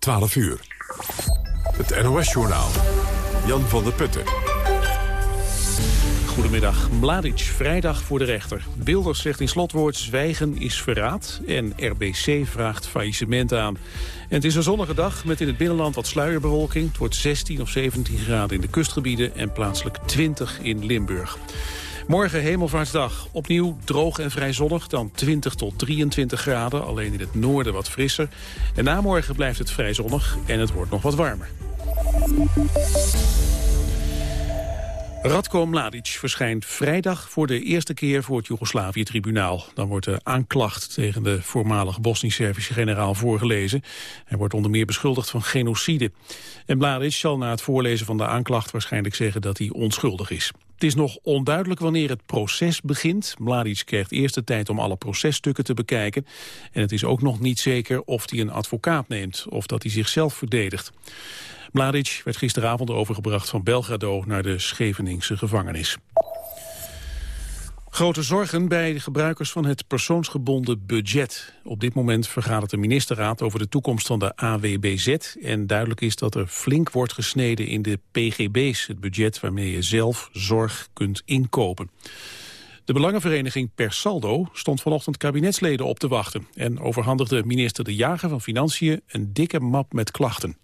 12 uur. Het NOS-journaal. Jan van der Putten. Goedemiddag. Mladic, vrijdag voor de rechter. Wilders zegt in slotwoord zwijgen is verraad. En RBC vraagt faillissement aan. En het is een zonnige dag met in het binnenland wat sluierbewolking. Het wordt 16 of 17 graden in de kustgebieden en plaatselijk 20 in Limburg. Morgen hemelvaartsdag. Opnieuw droog en vrij zonnig, dan 20 tot 23 graden. Alleen in het noorden wat frisser. En na morgen blijft het vrij zonnig en het wordt nog wat warmer. Radko Mladic verschijnt vrijdag voor de eerste keer voor het Joegoslavië-tribunaal. Dan wordt de aanklacht tegen de voormalig Bosnisch-Servische generaal voorgelezen. Hij wordt onder meer beschuldigd van genocide. En Mladic zal na het voorlezen van de aanklacht waarschijnlijk zeggen dat hij onschuldig is. Het is nog onduidelijk wanneer het proces begint. Mladic krijgt eerst de tijd om alle processtukken te bekijken. En het is ook nog niet zeker of hij een advocaat neemt of dat hij zichzelf verdedigt. Mladic werd gisteravond overgebracht van Belgrado naar de Scheveningse gevangenis. Grote zorgen bij de gebruikers van het persoonsgebonden budget. Op dit moment vergadert de ministerraad over de toekomst van de AWBZ. En duidelijk is dat er flink wordt gesneden in de PGB's, het budget waarmee je zelf zorg kunt inkopen. De Belangenvereniging Per Saldo stond vanochtend kabinetsleden op te wachten... en overhandigde minister De Jager van Financiën een dikke map met klachten.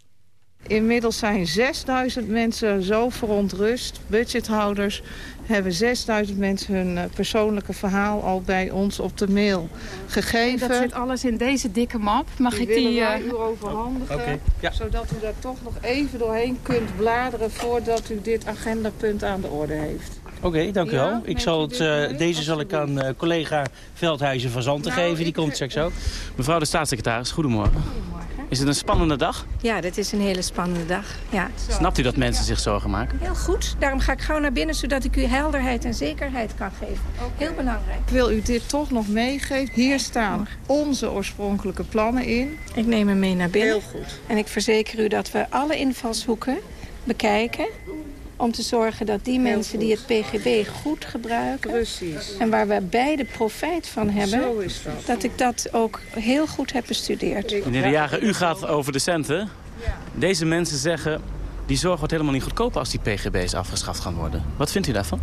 Inmiddels zijn 6000 mensen zo verontrust, budgethouders hebben 6000 mensen hun eh, persoonlijke verhaal al bij ons op de mail gegeven. Dat zit alles in deze dikke map. Mag die ik die... wij uh... u overhandigen, okay, ja. zodat u daar toch nog even doorheen kunt bladeren... voordat u dit agendapunt aan de orde heeft. Oké, okay, dank u Ja, wel. Ik zal het, uh, mee? deze zal ik aan uh, collega Veldhuizen van Zanten Nou, geven. Die komt straks ook. Mevrouw de staatssecretaris, goedemorgen. Is het een spannende dag? Ja, dit is een hele spannende dag. Ja. Snapt u dat mensen zich zorgen maken? Heel goed. Daarom ga ik gauw naar binnen, zodat ik u helderheid en zekerheid kan geven. Heel belangrijk. Ik wil u dit toch nog meegeven. Hier staan onze oorspronkelijke plannen in. Ik neem hem mee naar binnen. Heel goed. En ik verzeker u dat we alle invalshoeken bekijken... om te zorgen dat die mensen die het PGB goed gebruiken... Precies. en waar we beide profijt van hebben... Zo is dat. dat ik dat ook heel goed heb bestudeerd. Meneer De Jager, u gaat over de centen. Deze mensen zeggen, die zorg wordt helemaal niet goedkoper als die PGB's afgeschaft gaan worden. Wat vindt u daarvan?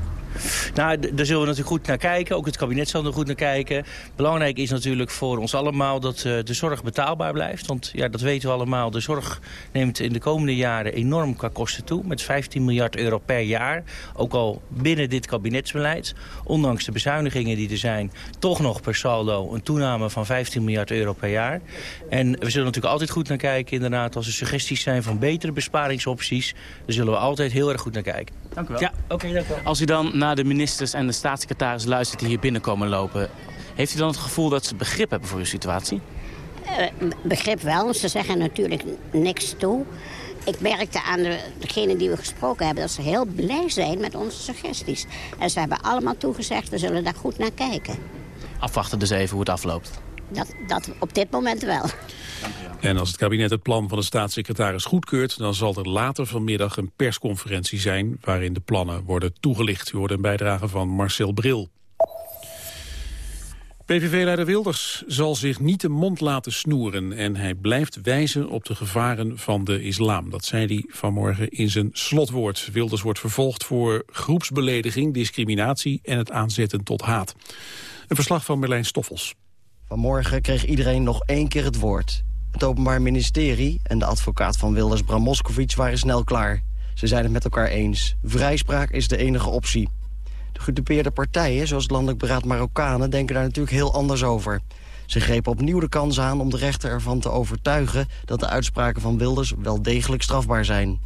Nou, daar zullen we natuurlijk goed naar kijken. Ook het kabinet zal er goed naar kijken. Belangrijk is natuurlijk voor ons allemaal dat eh, de zorg betaalbaar blijft. Want ja, dat weten we allemaal. De zorg neemt in de komende jaren enorm qua kosten toe. Met 15 miljard euro per jaar. Ook al binnen dit kabinetsbeleid. Ondanks de bezuinigingen die er zijn. Toch nog per saldo een toename van 15 miljard euro per jaar. En we zullen natuurlijk altijd goed naar kijken. Inderdaad, als er suggesties zijn van betere besparingsopties. Daar zullen we altijd heel erg goed naar kijken. Dank u wel. Ja, oké, dank u wel. Als u dan naar de ministers en de staatssecretaris luistert die hier binnenkomen lopen... heeft u dan het gevoel dat ze begrip hebben voor uw situatie? Eh, begrip wel, ze zeggen natuurlijk niks toe. Ik merkte aan de, degene die we gesproken hebben... dat ze heel blij zijn met onze suggesties. En ze hebben allemaal toegezegd, we zullen daar goed naar kijken. Afwachten dus even hoe het afloopt. Dat, dat op dit moment wel. En als het kabinet het plan van de staatssecretaris goedkeurt... dan zal er later vanmiddag een persconferentie zijn... waarin de plannen worden toegelicht. U hoort een bijdrage van Marcel Bril. PVV-leider Wilders zal zich niet de mond laten snoeren... en hij blijft wijzen op de gevaren van de islam. Dat zei hij vanmorgen in zijn slotwoord. Wilders wordt vervolgd voor groepsbelediging, discriminatie... en het aanzetten tot haat. Een verslag van Merlijn Stoffels. Vanmorgen kreeg iedereen nog één keer het woord. Het Openbaar Ministerie en de advocaat van Wilders Bram waren snel klaar. Ze zijn het met elkaar eens. Vrijspraak is de enige optie. De gedupeerde partijen, zoals het Landelijk Beraad Marokkanen... denken daar natuurlijk heel anders over. Ze grepen opnieuw de kans aan om de rechter ervan te overtuigen... dat de uitspraken van Wilders wel degelijk strafbaar zijn.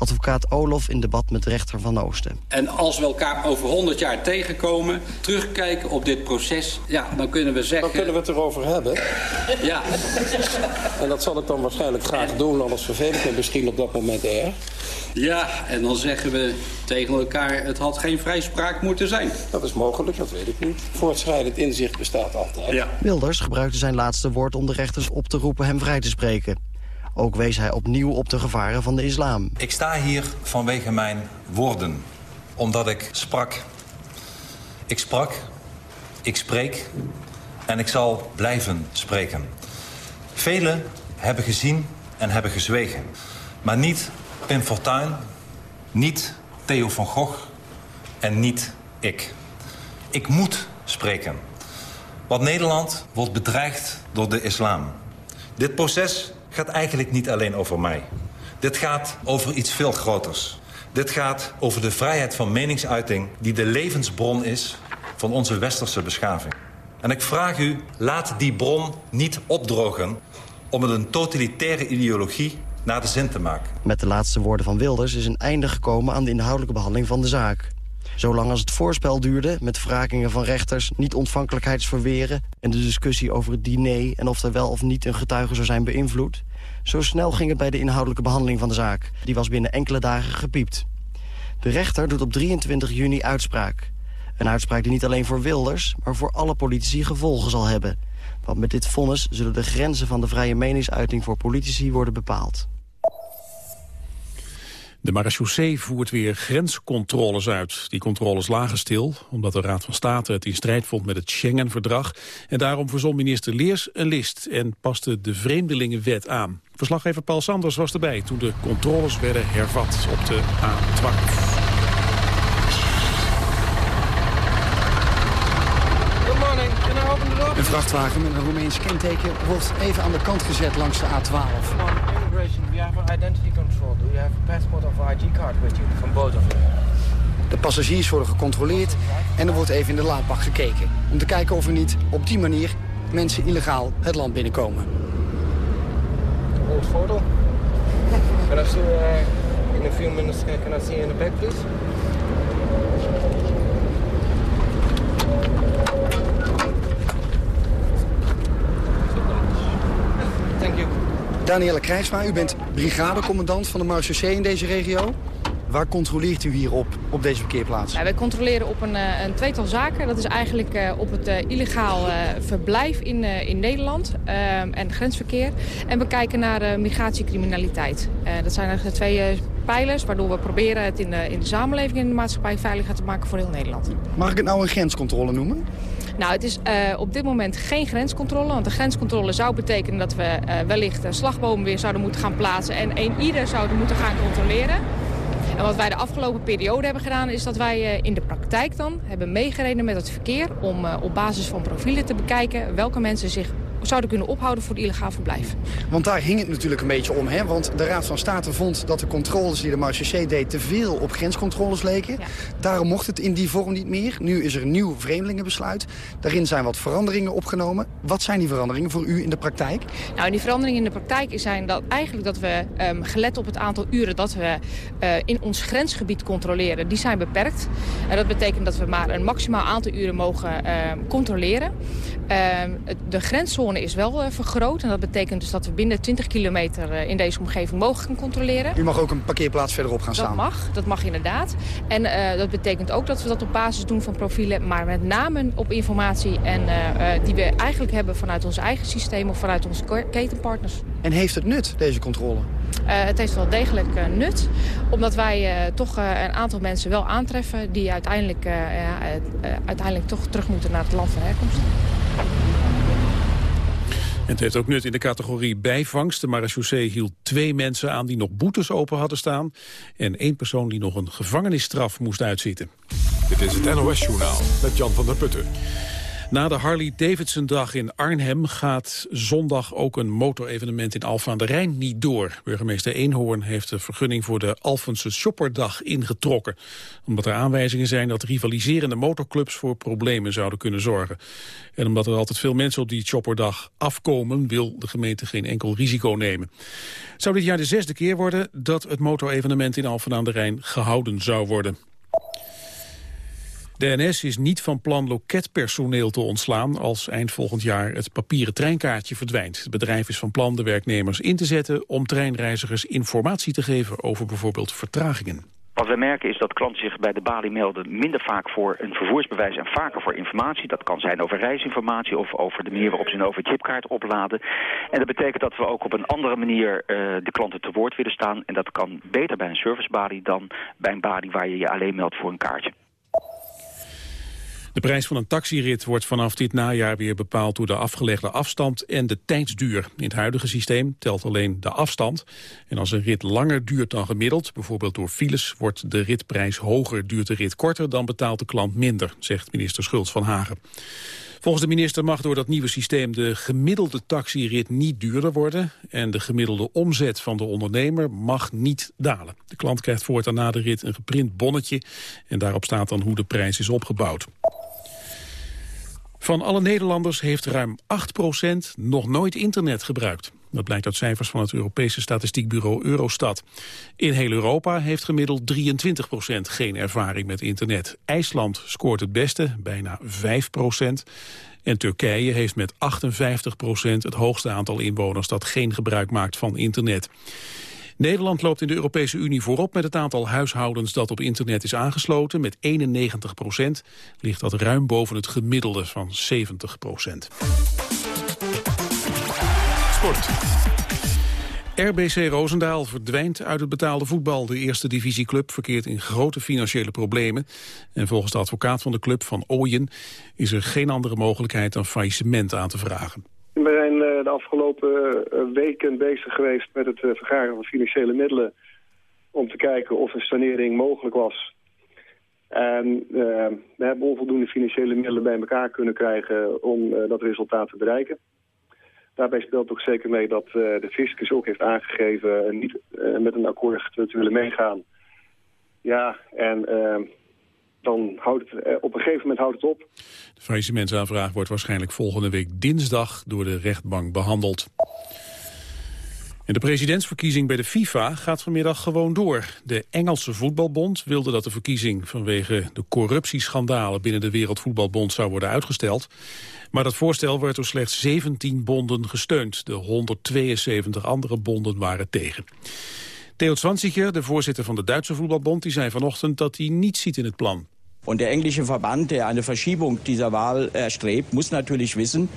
Advocaat Olof in debat met de rechter van Oosten. En als we elkaar over 100 jaar tegenkomen, terugkijken op dit proces... ja, dan kunnen we zeggen... Dan kunnen we het erover hebben. Ja, En dat zal ik dan waarschijnlijk graag doen, anders vervelend me misschien op dat moment erg. ja, en dan zeggen we tegen elkaar... het had geen vrijspraak moeten zijn. Dat is mogelijk, dat weet ik niet. Voortschrijdend inzicht bestaat altijd. Ja. Wilders gebruikte zijn laatste woord om de rechters op te roepen hem vrij te spreken. Ook wees hij opnieuw op de gevaren van de islam. Ik sta hier vanwege mijn woorden, omdat ik sprak. Ik sprak, ik spreek en ik zal blijven spreken. Velen hebben gezien en hebben gezwegen. Maar niet Pim Fortuyn, niet Theo van Gogh en niet ik. Ik moet spreken. Want Nederland wordt bedreigd door de islam. Dit proces gaat eigenlijk niet alleen over mij. Dit gaat over iets veel groters. Dit gaat over de vrijheid van meningsuiting... die de levensbron is van onze westerse beschaving. En ik vraag u, laat die bron niet opdrogen... om het een totalitaire ideologie naar de zin te maken. Met de laatste woorden van Wilders is een einde gekomen aan de inhoudelijke behandeling van de zaak. Zolang als het voorspel duurde, met wrakingen van rechters, niet-ontvankelijkheidsverweren... en de discussie over het diner en of er wel of niet een getuige zou zijn beïnvloed... zo snel ging het bij de inhoudelijke behandeling van de zaak. Die was binnen enkele dagen gepiept. De rechter doet op 23 juni uitspraak. Een uitspraak die niet alleen voor Wilders, maar voor alle politici gevolgen zal hebben. Want met dit vonnis zullen de grenzen van de vrije meningsuiting voor politici worden bepaald. De marechaussee voert weer grenscontroles uit. Die controles lagen stil, omdat de Raad van State het in strijd vond met het Schengen-verdrag. En daarom verzon minister Leers een list en paste de Vreemdelingenwet aan. Verslaggever Paul Sanders was erbij toen de controles werden hervat op de A12. Een vrachtwagen met een Roemeens kenteken wordt even aan de kant gezet langs de A12. De passagiers worden gecontroleerd en er wordt even in de laadbak gekeken. Om te kijken of er niet op die manier mensen illegaal het land binnenkomen. Old photo. Can I see, uh, in a few minutes, can I see you in the back, please? Danielle Krijgsma, u bent brigadecommandant van de marechaussee in deze regio. Waar controleert u hier op, op deze parkeerplaats? Ja, wij controleren op een, eh, een tweetal zaken. Dat is eigenlijk uh, op het uh, illegaal verblijf in, in Nederland en grensverkeer. En we kijken naar migratiecriminaliteit. dat zijn eigenlijk de twee pijlers waardoor we proberen het in de, in de samenleving en in de maatschappij veiliger te maken voor heel Nederland. Mag ik het nou een grenscontrole noemen? Nou, het is uh, op dit moment geen grenscontrole. Want de grenscontrole zou betekenen dat we uh, wellicht slagbomen weer zouden moeten gaan plaatsen... en een ieder zouden moeten gaan controleren. En wat wij de afgelopen periode hebben gedaan... is dat wij uh, in de praktijk dan hebben meegereden met het verkeer... om op basis van profielen te bekijken welke mensen zich zouden kunnen ophouden voor het illegaal verblijf. Want daar hing het natuurlijk een beetje om. Hè? Want de Raad van State vond dat de controles die de marechaussee deed... te veel op grenscontroles leken. Daarom mocht het in die vorm niet meer. Nu is er een nieuw vreemdelingenbesluit. Daarin zijn wat veranderingen opgenomen. Wat zijn die veranderingen voor u in de praktijk? Nou, die veranderingen in de praktijk zijn dat eigenlijk dat we, um, gelet op het aantal uren... dat we uh, in ons grensgebied controleren, die zijn beperkt. En dat betekent dat we maar een maximaal aantal uren mogen uh, controleren. Uh, de grenszone is wel uh, vergroot. En dat betekent dus dat we binnen 20 kilometer uh, in deze omgeving mogen gaan controleren. U mag ook een parkeerplaats verderop gaan staan? Dat mag, dat mag inderdaad. En uh, dat betekent ook dat we dat op basis doen van profielen. Maar met name op informatie en, die we eigenlijk hebben vanuit ons eigen systeem of vanuit onze ketenpartners. En heeft het nut, deze controle? het heeft wel degelijk nut. Omdat wij toch een aantal mensen wel aantreffen... die uiteindelijk, uiteindelijk toch terug moeten naar het land van herkomst het heeft ook nut in de categorie bijvangst. De marechaussee hield twee mensen aan die nog boetes open hadden staan... en één persoon die nog een gevangenisstraf moest uitzitten. Dit is het NOS-journaal met Jan van der Putten. Na de Harley-Davidson-dag in Arnhem gaat zondag ook een motorevenement in Alphen aan de Rijn niet door. Burgemeester Eenhoorn heeft de vergunning voor de Alphense Shopperdag ingetrokken. Omdat er aanwijzingen zijn dat rivaliserende motorclubs voor problemen zouden kunnen zorgen. En omdat er altijd veel mensen op die Shopperdag afkomen, wil de gemeente geen enkel risico nemen. Het zou dit jaar de zesde keer worden dat het motorevenement in Alphen aan de Rijn gehouden zou worden. De NS is niet van plan loketpersoneel te ontslaan als eind volgend jaar het papieren treinkaartje verdwijnt. Het bedrijf is van plan de werknemers in te zetten om treinreizigers informatie te geven over bijvoorbeeld vertragingen. Wat wij merken is dat klanten zich bij de balie melden minder vaak voor een vervoersbewijs en vaker voor informatie. Dat kan zijn over reisinformatie of over de manier waarop ze een overchipkaart opladen. En dat betekent dat we ook op een andere manier uh, de klanten te woord willen staan. En dat kan beter bij een servicebalie dan bij een balie waar je je alleen meldt voor een kaartje. De prijs van een taxirit wordt vanaf dit najaar weer bepaald door de afgelegde afstand en de tijdsduur. In het huidige systeem telt alleen de afstand. En als een rit langer duurt dan gemiddeld, bijvoorbeeld door files, wordt de ritprijs hoger. Duurt de rit korter, dan betaalt de klant minder, zegt minister Schultz van Hagen. Volgens de minister mag door dat nieuwe systeem de gemiddelde taxirit niet duurder worden en de gemiddelde omzet van de ondernemer mag niet dalen. De klant krijgt voortaan na de rit een geprint bonnetje en daarop staat dan hoe de prijs is opgebouwd. Van alle Nederlanders heeft ruim 8% nog nooit internet gebruikt. Dat blijkt uit cijfers van het Europese statistiekbureau Eurostat. In heel Europa heeft gemiddeld 23% geen ervaring met internet. IJsland scoort het beste, bijna 5% En Turkije heeft met 58% het hoogste aantal inwoners dat geen gebruik maakt van internet. Nederland loopt in de Europese Unie voorop met het aantal huishoudens dat op internet is aangesloten. Met 91 procent ligt dat ruim boven het gemiddelde van 70 procent. Sport. RBC Roosendaal verdwijnt uit het betaalde voetbal. De eerste divisieclub verkeert in grote financiële problemen. En volgens de advocaat van de club, Van Ooyen... is er geen andere mogelijkheid dan faillissement aan te vragen. Eh, de afgelopen eh, weken bezig geweest met het eh, vergaren van financiële middelen... om te kijken of een sanering mogelijk was. En we hebben onvoldoende financiële middelen bij elkaar kunnen krijgen om dat resultaat te bereiken. Daarbij speelt ook zeker mee dat de fiscus ook heeft aangegeven niet met een akkoord te willen meegaan. Ja, en dan houdt het, eh, op een gegeven moment houdt het op. De faillissementsaanvraag wordt waarschijnlijk volgende week dinsdag door de rechtbank behandeld. En de presidentsverkiezing bij de FIFA gaat vanmiddag gewoon door. De Engelse voetbalbond wilde dat de verkiezing vanwege de corruptieschandalen binnen de Wereldvoetbalbond zou worden uitgesteld. Maar dat voorstel werd door slechts 17 bonden gesteund. De 172 andere bonden waren tegen. Theo Zwanziger, de voorzitter van de Duitse voetbalbond, die zei vanochtend dat hij niet ziet in het plan. Und der englische Verband, der eine Verschiebung dieser Wahl erstrebt, muss natürlich wissen,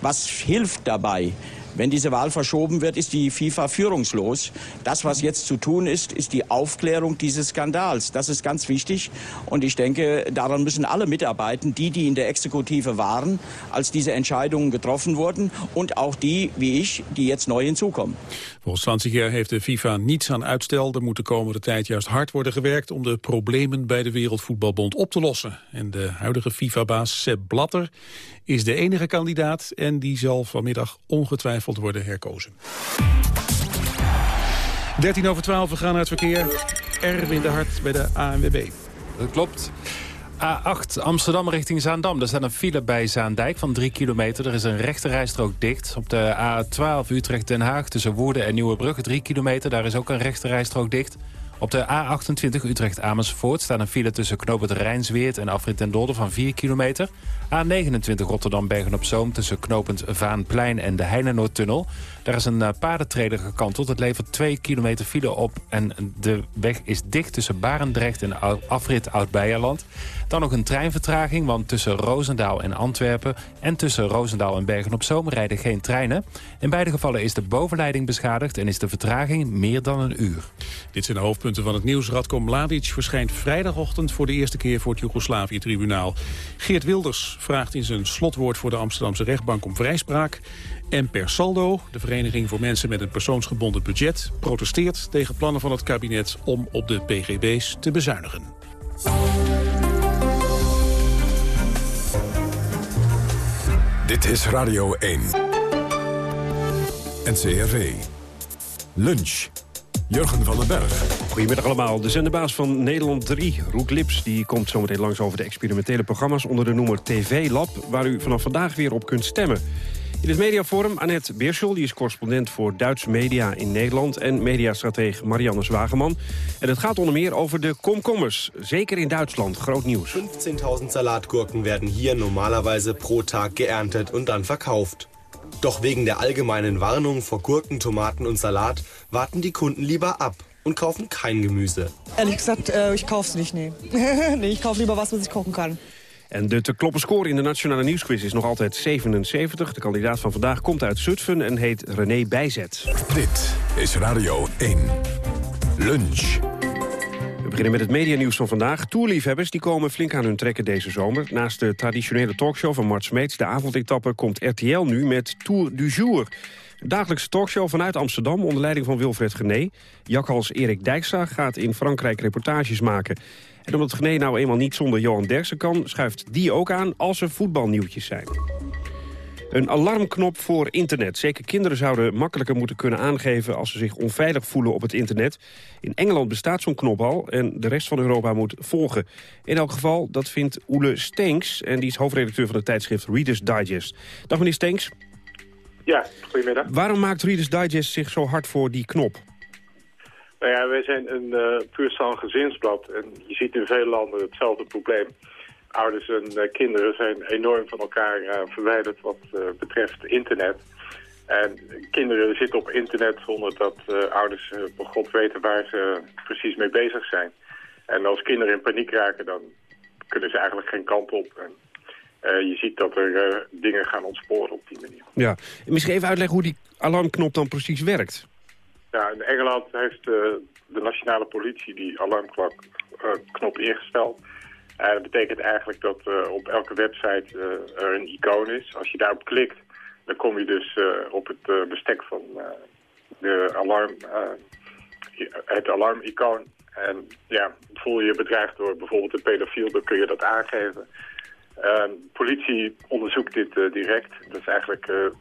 was hilft dabei, Wenn diese Wahl verschoben wird, ist die FIFA führungslos. Das, was jetzt zu tun ist, ist die Aufklärung dieses Skandals. Das ist ganz wichtig. Und ich denke, daran müssen alle mitarbeiten, die, die in der Exekutive waren, als diese Entscheidungen getroffen wurden. Und auch die, wie ich, die jetzt neu hinzukommen. Volgens 20 jaar heeft de FIFA niets aan uitstel. Er moet de komende tijd juist hard worden gewerkt om de problemen bij de Wereldvoetbalbond op te lossen. En de huidige FIFA-baas Sepp Blatter is de enige kandidaat en die zal vanmiddag ongetwijfeld worden herkozen. 13 over 12, we gaan naar het verkeer. Erwin de Hart bij de ANWB. Dat klopt. A8 Amsterdam richting Zaandam. Er staat een file bij Zaandijk van 3 kilometer. Er is een rechte rijstrook dicht. Op de A12 Utrecht-Den Haag tussen Woerden en Nieuwebrug 3 kilometer. Daar is ook een rechte rijstrook dicht. Op de A28 Utrecht-Amersfoort staat een file tussen Knoop Rijnsweert en Afrit en Dolder van 4 kilometer. A29 Rotterdam-Bergen-op-Zoom tussen knopend Vaanplein en de Heinenoordtunnel. Daar is een uh, paardentrailer gekanteld. Het levert 2 kilometer file op en de weg is dicht tussen Barendrecht en afrit Oud-Beierland. Dan nog een treinvertraging, want tussen Roosendaal en Antwerpen... en tussen Roosendaal en Bergen-op-Zoom rijden geen treinen. In beide gevallen is de bovenleiding beschadigd... en is de vertraging meer dan een uur. Dit zijn de van het nieuws. Radko Mladic verschijnt vrijdagochtend voor de eerste keer... voor het Joegoslavië-tribunaal. Geert Wilders vraagt in zijn slotwoord voor de Amsterdamse rechtbank om vrijspraak. En per saldo, de Vereniging voor Mensen met een Persoonsgebonden Budget... protesteert tegen plannen van het kabinet om op de PGB's te bezuinigen. Dit is Radio 1. NCRV. Lunch. Jurgen van den Berg. Goedemiddag allemaal. De zenderbaas van Nederland 3, Roek Lips... die komt zometeen langs over de experimentele programma's... onder de noemer TV Lab, waar u vanaf vandaag weer op kunt stemmen. In het mediaforum Annette Beerschel, die is correspondent voor Duitse media in Nederland... en mediastrateeg Marianne Zwageman. En het gaat onder meer over de komkommers, zeker in Duitsland, groot nieuws. 15.000 Salatgurken werden hier normalerweise pro Tag geerntet und dann verkauft. Doch wegen der allgemeinen Warnung vor Gurken, Tomaten und Salat warten die Kunden lieber ab und kaufen kein Gemüse. Ehrlich gesagt, äh, ich kauf's nicht, nee. nee, ich kaufe lieber was, was ich kochen kann. En de te kloppen score in de Nationale Nieuwsquiz is nog altijd 77. De kandidaat van vandaag komt uit Zutphen en heet René Bijzet. Dit is Radio 1. Lunch. We beginnen met het medianieuws van vandaag. Tourliefhebbers die komen flink aan hun trekken deze zomer. Naast de traditionele talkshow van Mart Smeets, de avondetappe... komt RTL nu met Tour du Jour. Een dagelijkse talkshow vanuit Amsterdam onder leiding van Wilfred Gené. Jakhals Erik Dijkstra gaat in Frankrijk reportages maken. En omdat Gené nou eenmaal niet zonder Johan Derksen kan... schuift die ook aan als er voetbalnieuwtjes zijn. Een alarmknop voor internet. Zeker kinderen zouden makkelijker moeten kunnen aangeven... als ze zich onveilig voelen op het internet. In Engeland bestaat zo'n knop al en de rest van Europa moet volgen. In elk geval, dat vindt Oele Stenks... en die is hoofdredacteur van het tijdschrift Reader's Digest. Dag meneer Stenks. Ja, goedemiddag. Waarom maakt Reader's Digest zich zo hard voor die knop? Nou ja, wij zijn een uh, puur gezinsblad en je ziet in veel landen hetzelfde probleem ouders en uh, kinderen zijn enorm van elkaar uh, verwijderd wat uh, betreft internet. En kinderen zitten op internet zonder dat ouders op god weten waar ze precies mee bezig zijn. En als kinderen in paniek raken, dan kunnen ze eigenlijk geen kant op. En, je ziet dat er dingen gaan ontsporen op die manier. Ja, misschien even uitleggen hoe die alarmknop dan precies werkt. Ja, in Engeland heeft de nationale politie die alarmknop ingesteld. Uh, dat betekent eigenlijk dat uh, op elke website uh, er een icoon is. Als je daarop klikt, dan kom je dus op het bestek van de alarm, het alarmicoon. En ja, voel je je bedreigd door bijvoorbeeld een pedofiel, dan kun je dat aangeven. Ehm, politie onderzoekt dit direct. Dat is eigenlijk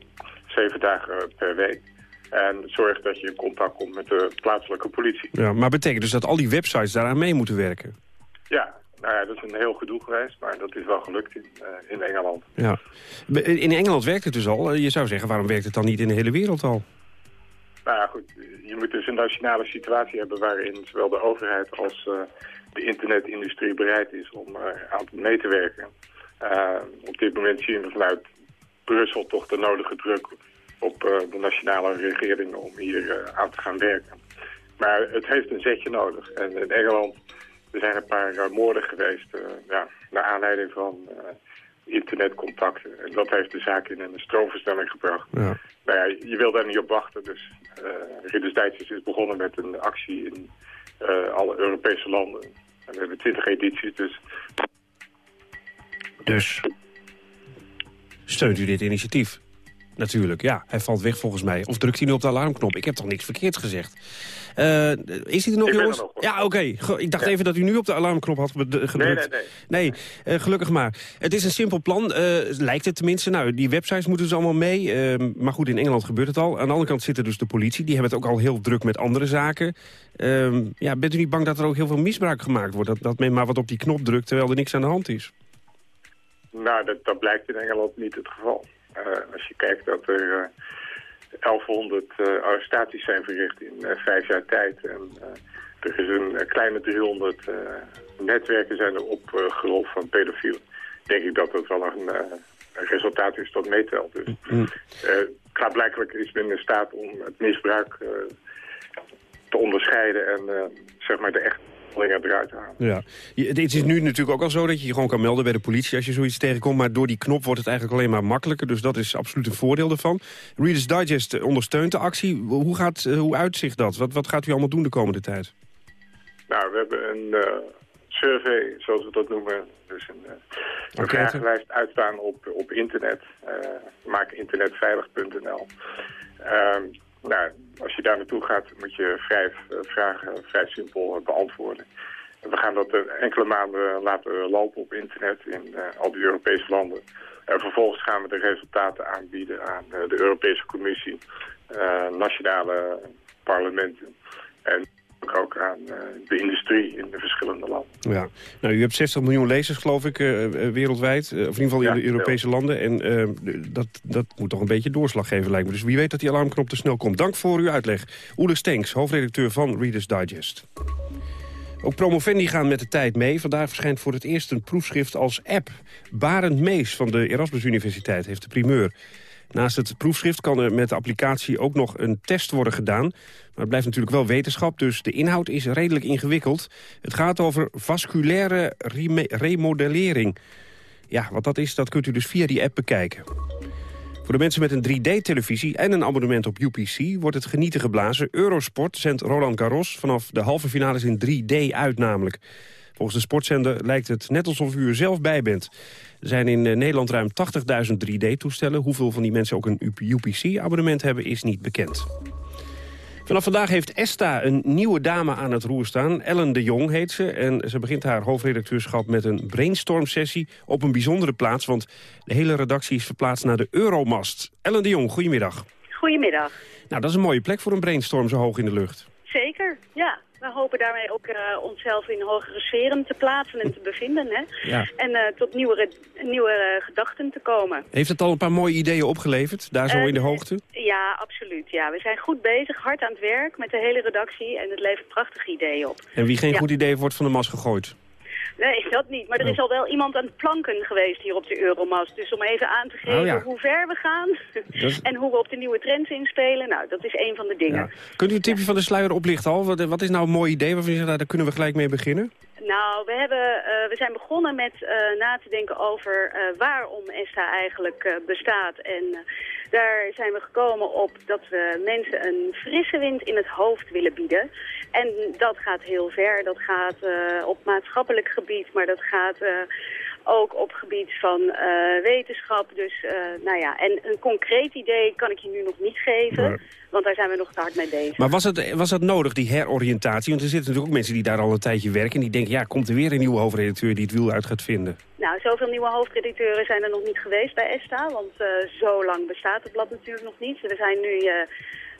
zeven dagen per week. En zorgt dat je in contact komt met de plaatselijke politie. Ja, maar betekent dus dat al die websites daaraan mee moeten werken? Ja, nou ja, dat is een heel gedoe geweest, maar dat is wel gelukt in, uh, in Engeland. Ja. In Engeland werkt het dus al. Je zou zeggen, waarom werkt het dan niet in de hele wereld al? Nou ja, goed. Je moet dus een nationale situatie hebben waarin zowel de overheid als uh, de internetindustrie bereid is om uh, aan mee te werken. op dit moment zien we vanuit Brussel toch de nodige druk op de nationale regering om hier aan te gaan werken. Maar het heeft een zetje nodig. En in Engeland er zijn een paar uh, moorden geweest uh, ja, naar aanleiding van uh, internetcontacten. En dat heeft de zaak in een stroomversnelling gebracht. Ja. Nou ja, je wil daar niet op wachten. Dus uh, Ridders is begonnen met een actie in alle Europese landen. En we hebben twintig edities, dus... Dus steunt u dit initiatief? Natuurlijk, ja. Hij valt weg volgens mij. Of drukt hij nu op de alarmknop? Ik heb toch niks verkeerd gezegd? Uh, is hij er nog, jongens? Nog, ja, oké. Okay. Ik dacht ja. even dat u nu op de alarmknop had gedrukt. Nee, nee, nee. nee uh, gelukkig maar. Het is een simpel plan, uh, lijkt het tenminste. Nou, die websites moeten dus allemaal mee. Ehm, maar goed, in Engeland gebeurt het al. Aan de andere kant zit er dus de politie. Die hebben het ook al heel druk met andere zaken. Ehm, ja, bent u niet bang dat er ook heel veel misbruik gemaakt wordt? Dat, dat men maar wat op die knop drukt terwijl er niks aan de hand is? Nou, dat, dat blijkt in Engeland niet het geval. Als je kijkt dat er 1100 uh, arrestaties zijn verricht in vijf jaar tijd. En er is een kleine 300 netwerken zijn er opgerold van pedofielen. Denk ik dat dat wel een, een resultaat is dat meetelt. Dus mm. klaarblijkelijk is men in staat om het misbruik te onderscheiden en zeg maar de echte eruit halen. Ja. Het is nu natuurlijk ook al zo dat je je gewoon kan melden bij de politie als je zoiets tegenkomt. Maar door die knop wordt het eigenlijk alleen maar makkelijker. Dus dat is absoluut een voordeel ervan. Reader's Digest ondersteunt de actie. Hoe, gaat, hoe uitzicht dat? Wat, wat gaat u allemaal doen de komende tijd? Nou, we hebben een uh, survey, zoals we dat noemen. Dus een, uh, een vragenlijst uitstaan op, op internet. Uh, maak internetveilig.nl. Ehm, nou, als je daar naartoe gaat, moet je vrij, vragen vrij simpel beantwoorden. We gaan dat enkele maanden laten lopen op internet in al die Europese landen. En vervolgens gaan we de resultaten aanbieden aan de Europese Commissie, nationale parlementen en ook aan de industrie in de verschillende landen. Ja, nou, u hebt 60 miljoen lezers, geloof ik, wereldwijd. of in ieder geval in de Europese landen. En dat, dat moet toch een beetje doorslag geven, lijkt me. Dus wie weet dat die alarmknop te snel komt. Dank voor uw uitleg. Oele Stenks, hoofdredacteur van Reader's Digest. Ook promovendi gaan met de tijd mee. Vandaag verschijnt voor het eerst een proefschrift als app. Barend Mees van de Erasmus Universiteit heeft de primeur. Naast het proefschrift kan er met de applicatie ook nog een test worden gedaan. Maar het blijft natuurlijk wel wetenschap, dus de inhoud is redelijk ingewikkeld. Het gaat over vasculaire remodellering. Ja, wat dat is, dat kunt u dus via die app bekijken. Voor de mensen met een 3D-televisie en een abonnement op UPC wordt het genieten geblazen. Eurosport zendt Roland Garros vanaf de halve finales in 3D uit namelijk. Volgens de sportzender lijkt het net alsof u er zelf bij bent. Er zijn in eh, Nederland ruim 80.000 3D-toestellen. Hoeveel van die mensen ook een UPC-abonnement hebben is niet bekend. Vanaf vandaag heeft ESTA een nieuwe dame aan het roer staan. Ellen de Jong heet ze. En ze begint haar hoofdredacteurschap met een brainstorm-sessie op een bijzondere plaats. Want de hele redactie is verplaatst naar de Euromast. Ellen de Jong, goedemiddag. Goedemiddag. Nou, dat is een mooie plek voor een brainstorm zo hoog in de lucht. We hopen daarmee ook uh, onszelf in hogere sferen te plaatsen en te bevinden. Hè? Ja. En uh, tot nieuwe, nieuwe uh, gedachten te komen. Heeft het al een paar mooie ideeën opgeleverd, daar zo in de hoogte? Ja, absoluut. Ja. We zijn goed bezig, hard aan het werk met de hele redactie. En het levert prachtige ideeën op. En wie geen ja. goed idee wordt van de mas gegooid? Nee, dat niet. Maar er is al wel iemand aan het planken geweest hier op de Euromast. Dus om even aan te geven Oh, ja. hoe ver we gaan en hoe we op de nieuwe trends inspelen. Nou, dat is een van de dingen. Kunt u een tipje van de sluier oplichten al? Wat, wat is nou een mooi idee waarvan je zegt, nou, daar kunnen we gelijk mee beginnen? Nou, we, hebben, eh, we zijn begonnen met eh, na te denken over eh, waarom ESTA eigenlijk bestaat. En daar zijn we gekomen op dat we mensen een frisse wind in het hoofd willen bieden. En dat gaat heel ver. Dat gaat eh, op maatschappelijk gebied, maar dat gaat eh, ook op gebied van eh, wetenschap. Dus, eh, nou ja, en een concreet idee kan ik je nu nog niet geven, want daar zijn we nog te hard mee bezig. Maar was het, was het nodig, die heroriëntatie? Want er zitten natuurlijk ook mensen die daar al een tijdje werken... en die denken, ja, komt er weer een nieuwe hoofdredacteur die het wiel uit gaat vinden? Nou, zoveel nieuwe hoofdredacteuren zijn er nog niet geweest bij ESTA, want eh, zo lang bestaat het blad natuurlijk nog niet. We zijn nu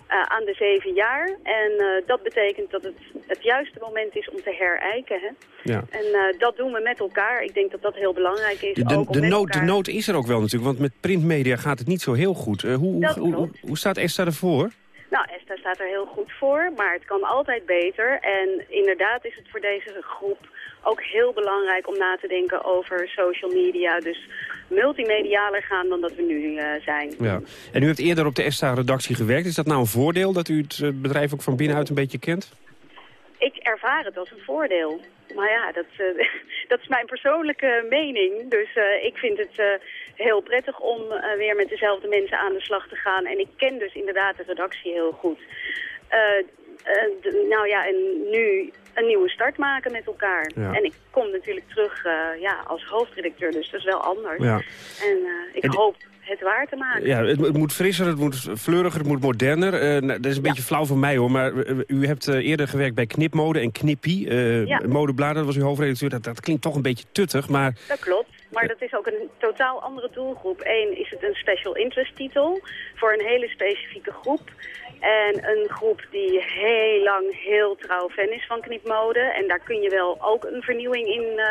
eh, aan de zeven jaar en eh, dat betekent dat het het juiste moment is om te herijken. Hè? Ja. En eh, dat doen we met elkaar. Ik denk dat dat heel belangrijk is. De, ook de, nood, de nood is er ook wel natuurlijk, want met printmedia gaat het niet zo heel goed. Hoe, hoe, hoe, hoe staat Esther ervoor? Nou, ESTA staat er heel goed voor, maar het kan altijd beter. En inderdaad is het voor deze groep ook heel belangrijk om na te denken over social media. Dus multimedialer gaan dan dat we nu eh, zijn. Ja. En u heeft eerder op de ESTA-redactie gewerkt. Is dat nou een voordeel dat u het eh, bedrijf ook van binnenuit een beetje kent? Ik ervaar het als een voordeel. Maar ja, dat, eh, dat is mijn persoonlijke mening. Dus ik vind het heel prettig om weer met dezelfde mensen aan de slag te gaan. En ik ken dus inderdaad de redactie heel goed. Eh, nou ja, en nu een nieuwe start maken met elkaar. Ja. En ik kom natuurlijk terug eh, ja, als hoofdredacteur, dus dat is wel anders. Ja. En eh, ik En hoop het waar te maken. Ja, het, het moet frisser, het moet fleuriger, het moet moderner. Nou, dat is een beetje flauw van mij hoor, maar u hebt eerder gewerkt bij Knipmode en Knippie. Ja. Modebladen, dat was uw hoofdredacteur. Dat, dat klinkt toch een beetje tuttig, maar Dat klopt, maar dat is ook een totaal andere doelgroep. Eén is het een special interest titel voor een hele specifieke groep. En een groep die heel lang heel trouw fan is van knipmode. En daar kun je wel ook een vernieuwing in eh,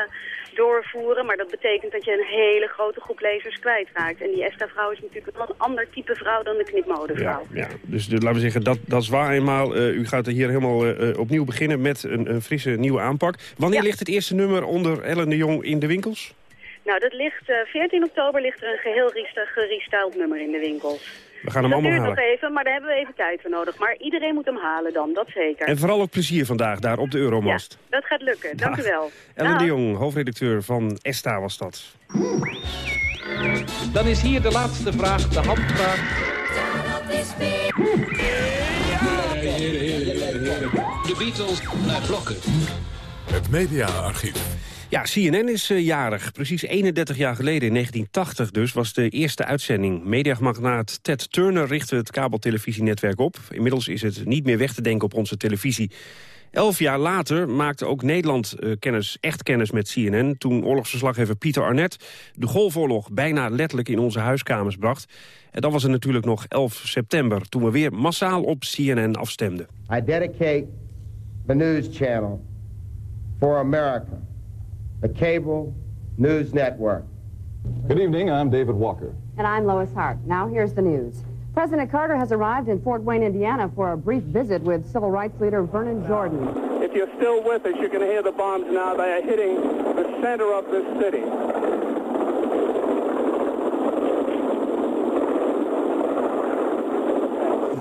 doorvoeren. Maar dat betekent dat je een hele grote groep lezers kwijtraakt. En die Esta-vrouw is natuurlijk een wat ander type vrouw dan de knipmodevrouw. ja, dus de, laten we zeggen, dat, dat is waar eenmaal. Eh, u gaat er hier helemaal eh, opnieuw beginnen met een, een frisse nieuwe aanpak. Wanneer ligt het eerste nummer onder Ellen de Jong in de winkels? Nou, dat ligt, eh 14 oktober ligt er een geheel gerestyled nummer in de winkels. We gaan hem dat allemaal duurt halen. nog even, maar daar hebben we even tijd voor nodig. Maar iedereen moet hem halen dan, dat zeker. En vooral ook plezier vandaag daar op de Euromast. Dat gaat lukken, dank u Dag. wel. Ellen Dag. de Jong, hoofdredacteur van ESTA was dat. Dan is hier de laatste vraag, de handvraag. De Beatles naar blokken. Het mediaarchief. Ja, CNN is eh, jarig. Precies 31 jaar geleden, in 1980 dus, was de eerste uitzending. Mediamagnaat Ted Turner richtte het kabeltelevisienetwerk op. Inmiddels is het niet meer weg te denken op onze televisie. Elf jaar later maakte ook Nederland eh, kennis, echt kennis met CNN... toen oorlogsverslaggever Pieter Arnett de Golfoorlog bijna letterlijk in onze huiskamers bracht. En dan was het natuurlijk nog 11 september, toen we weer massaal op CNN afstemden. I dedicate the news channel for America, the cable news network. Good evening, I'm David Walker. And I'm Lois Hart. Now here's the news. President Carter has arrived in Fort Wayne, Indiana for a brief visit with civil rights leader Vernon Jordan. If you're still with us, you can hear the bombs now. They are hitting the center of this city.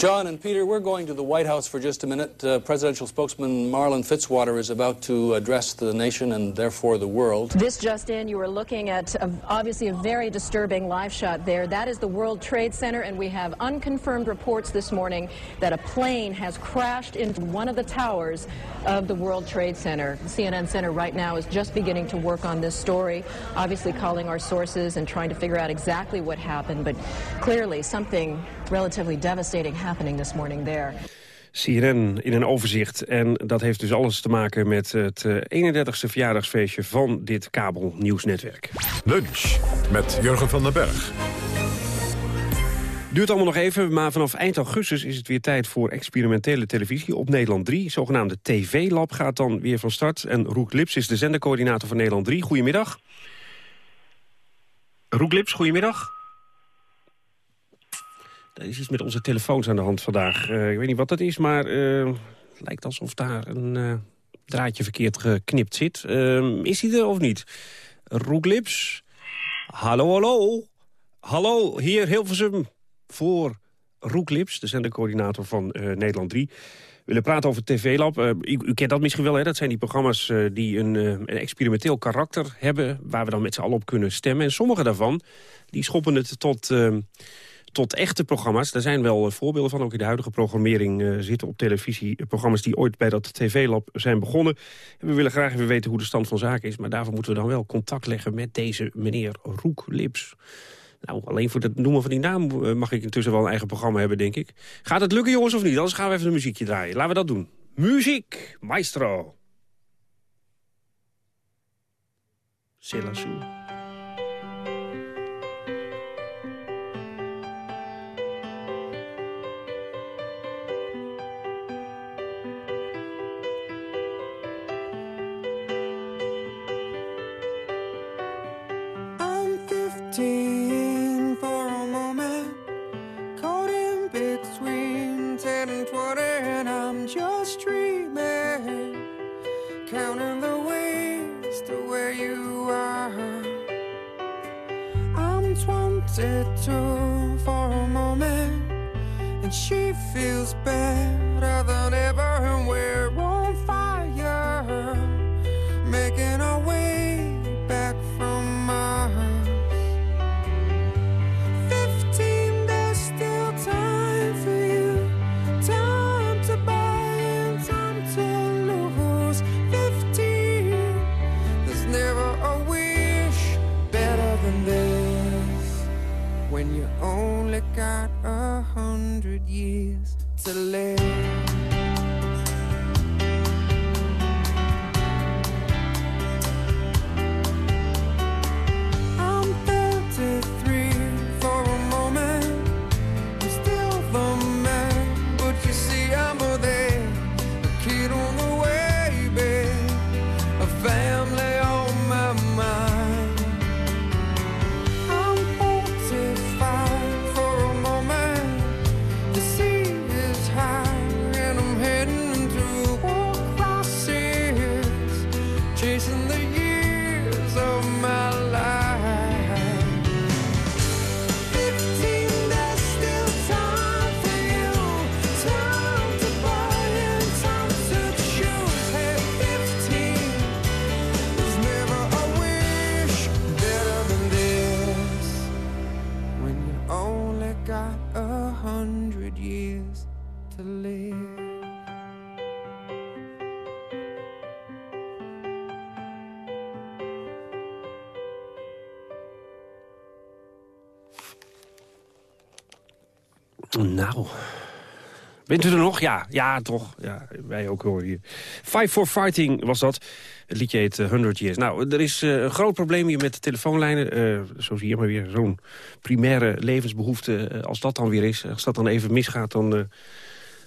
John and Peter, we're going to the White House for just a minute. Uh, Presidential spokesman Marlon Fitzwater is about to address the nation and therefore the world. This just in, you are looking at a, obviously a very disturbing live shot there. That is the World Trade Center, and we have unconfirmed reports this morning that a plane has crashed into one of the towers of the World Trade Center. CNN Center right now is just beginning to work on this story, obviously calling our sources and trying to figure out exactly what happened, but clearly something relatively devastating happening this morning there. CNN in een overzicht. En dat heeft dus alles te maken met het 31ste verjaardagsfeestje van dit kabelnieuwsnetwerk. Lunch met Jurgen van den Berg. Duurt allemaal nog even, maar vanaf eind augustus is het weer tijd voor experimentele televisie op Nederland 3. Zogenaamde TV-lab gaat dan weer van start. En Roek Lips is de zendercoördinator van Nederland 3. Goedemiddag. Roek Lips, goedemiddag. Er is iets met onze telefoons aan de hand vandaag. Uh, ik weet niet wat dat is, maar uh, het lijkt alsof daar een uh, draadje verkeerd geknipt zit. is hij er of niet? Roeklips? Hallo, hallo. Hallo, hier Hilversum voor Roeklips, de zendercoördinator van Nederland 3. We willen praten over TV-lab. U, u, kent dat misschien wel, hè? dat zijn die programma's die een, een, experimenteel karakter hebben... waar we dan met z'n allen op kunnen stemmen. En sommige daarvan die schoppen het tot tot echte programma's. Daar zijn wel voorbeelden van. Ook in de huidige programmering uh, zitten op televisie programma's die ooit bij dat TV-lab zijn begonnen. En we willen graag even weten hoe de stand van zaken is. Maar daarvoor moeten we dan wel contact leggen met deze meneer Roeklips. Nou, alleen voor het noemen van die naam mag ik intussen wel een eigen programma hebben, denk ik. Gaat het lukken, jongens, of niet? Anders gaan we even een muziekje draaien. Laten we dat doen. Muziek, maestro. Selassou. Nou, bent u er nog? Ja, ja toch. Ja, wij ook hoor hier. Five for Fighting was dat. Het liedje heet eh, 100 Years. Nou, er is eh, een groot probleem hier met de telefoonlijnen. Eh, zo zie je maar weer zo'n primaire levensbehoefte. eh, als dat dan weer is, als dat dan even misgaat, dan...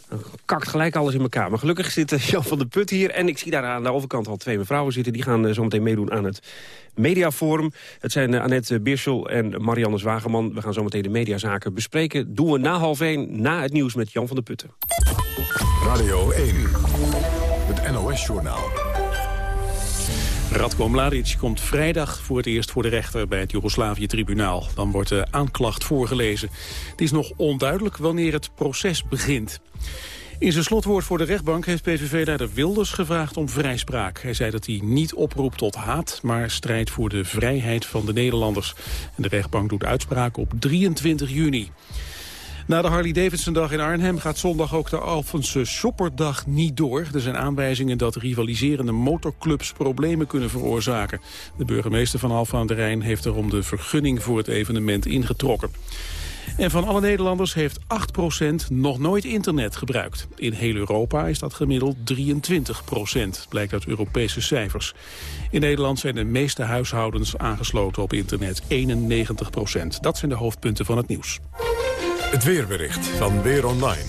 dan kakt gelijk alles in elkaar. Maar gelukkig zit eh, Jan van der Put hier. En ik zie daar aan de overkant al twee mevrouwen zitten. Die gaan eh, zo meteen meedoen aan het Mediaforum. Het zijn eh, Annette Birschel en Marianne Zwageman. We gaan zo meteen de mediazaken bespreken. Doen we na half één, na het nieuws met Jan van der Putten. Radio 1, het NOS-journaal. Radko Mladic komt vrijdag voor het eerst voor de rechter bij het Joegoslavië-tribunaal. Dan wordt de aanklacht voorgelezen. Het is nog onduidelijk wanneer het proces begint. In zijn slotwoord voor de rechtbank heeft PVV-leider Wilders gevraagd om vrijspraak. Hij zei dat hij niet oproept tot haat, maar strijdt voor de vrijheid van de Nederlanders. En de rechtbank doet uitspraak op 23 juni. Na de Harley-Davidson-dag in Arnhem gaat zondag ook de Alphense Shopperdag niet door. Er zijn aanwijzingen dat rivaliserende motorclubs problemen kunnen veroorzaken. De burgemeester van Alphen aan de Rijn heeft erom de vergunning voor het evenement ingetrokken. En van alle Nederlanders heeft 8% nog nooit internet gebruikt. In heel Europa is dat gemiddeld 23%, blijkt uit Europese cijfers. In Nederland zijn de meeste huishoudens aangesloten op internet, 91%. Dat zijn de hoofdpunten van het nieuws. Het weerbericht van Weer Online.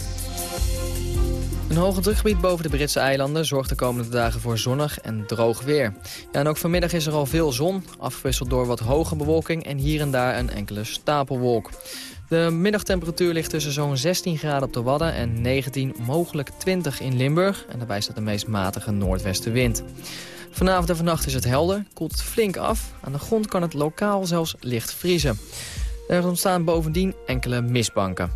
Een hoge drukgebied boven de Britse eilanden zorgt de komende dagen voor zonnig en droog weer. Ja, en ook vanmiddag is er al veel zon, afgewisseld door wat hoge bewolking en hier en daar een enkele stapelwolk. De middagtemperatuur ligt tussen zo'n 16 graden op de Wadden en 19, mogelijk 20 in Limburg. En daarbij staat de meest matige noordwestenwind. Vanavond en vannacht is het helder, koelt het flink af. Aan de grond kan het lokaal zelfs licht vriezen. Er ontstaan bovendien enkele mistbanken.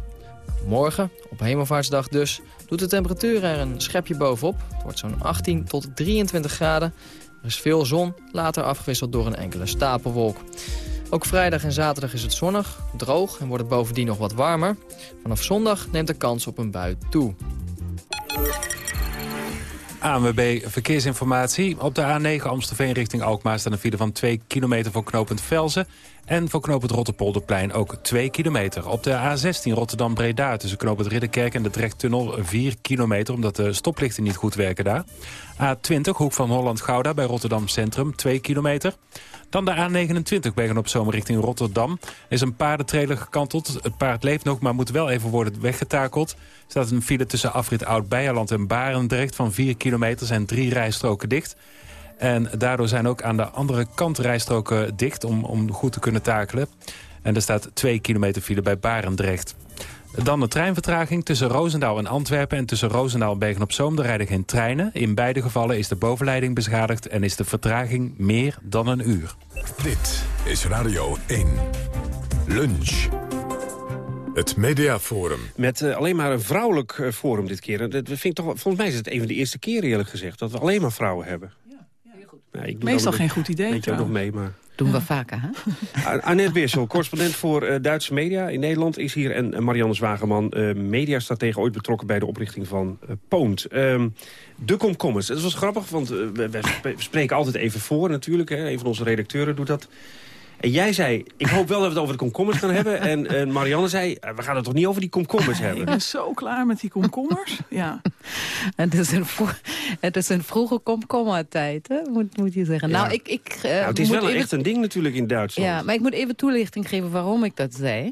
Morgen, op Hemelvaartsdag dus, doet de temperatuur er een schepje bovenop. Het wordt zo'n 18 tot 23 graden. Er is veel zon, later afgewisseld door een enkele stapelwolk. Ook vrijdag en zaterdag is het zonnig, droog en wordt het bovendien nog wat warmer. Vanaf zondag neemt de kans op een bui toe. ANWB Verkeersinformatie. Op de A9 Amstelveen richting Alkmaar staat een file van 2 kilometer voor knooppunt Velzen. En voor knooppunt Rotterpolderplein ook 2 kilometer. Op de A16 Rotterdam-Breda tussen knooppunt Ridderkerk en de Drechttunnel 4 kilometer... omdat de stoplichten niet goed werken daar. A20 Hoek van Holland-Gouda bij Rotterdam Centrum 2 kilometer. Dan de A29 Bergen op Zomer richting Rotterdam. Er is een paardentrailer gekanteld. Het paard leeft nog, maar moet wel even worden weggetakeld. Er staat een file tussen afrit Oud-Beijerland en Barendrecht van 4 kilometer. zijn drie rijstroken dicht. En daardoor zijn ook aan de andere kant rijstroken dicht om, om goed te kunnen takelen. En er staat 2 kilometer file bij Barendrecht. Dan de treinvertraging tussen Roosendaal en Antwerpen... en tussen Roosendaal en Bergen op Zoom. Er rijden geen treinen. In beide gevallen is de bovenleiding beschadigd... en is de vertraging meer dan een uur. Dit is Radio 1. Lunch. Het Mediaforum. Met uh, alleen maar een vrouwelijk uh, forum dit keer. Dat vind ik toch, volgens mij is het een van de eerste keren eerlijk gezegd... dat we alleen maar vrouwen hebben. Ja, heel goed. Nou, ik Meestal geen goed idee. Weet je ook nog mee, maar... Doen we vaker, hè? Annette Beersel, correspondent voor uh, Duitse media in Nederland, is hier. En Marianne Zwageman, uh, mediastratege, ooit betrokken bij de oprichting van uh, Poont. Uh, de komkommers. Het was grappig, want we, we, spreken altijd even voor natuurlijk. Hè. Een van onze redacteuren doet dat. En jij zei, ik hoop wel dat we het over de komkommers gaan hebben. En, en Marianne zei, we gaan het toch niet over die komkommers hebben? Ik ben zo klaar met die komkommers. ja. het, is een het is een vroege komkommertijd, hè? Moet, moet je zeggen. Nou, ik, ik, uh, nou, het is wel even... echt een ding natuurlijk in Duitsland. Ja, maar ik moet even toelichting geven waarom ik dat zei.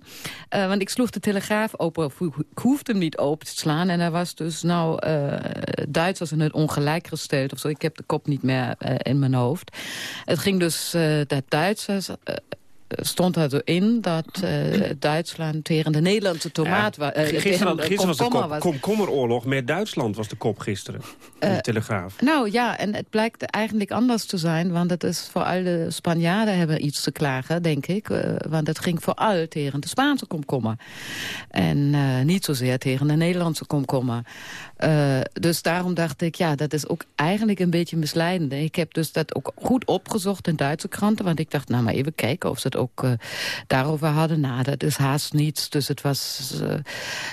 Uh, want ik sloeg de Telegraaf open. Ik hoefde hem niet open te slaan. En hij was dus, nou, uh, Duits was in het ongelijk gesteld of zo. Ik heb de kop niet meer in mijn hoofd. Het ging dus dat Duitsers stond er in dat uh, Duitsland tegen de Nederlandse tomaat... Ja, uh, gisteren, gisteren was de kop, komkommeroorlog met Duitsland was de kop gisteren. in de Telegraaf. Nou ja, en het blijkt eigenlijk anders te zijn. Want het is vooral de Spanjaarden hebben iets te klagen, denk ik. Want het ging vooral tegen de Spaanse komkommer. En niet zozeer tegen de Nederlandse komkommer. Dus daarom dacht ik, ja, dat is ook eigenlijk een beetje misleidend. Ik heb dus dat ook goed opgezocht in Duitse kranten. Want ik dacht, nou maar even kijken of ze het ook uh, daarover hadden. Nou, dat is haast niets. Dus het was uh,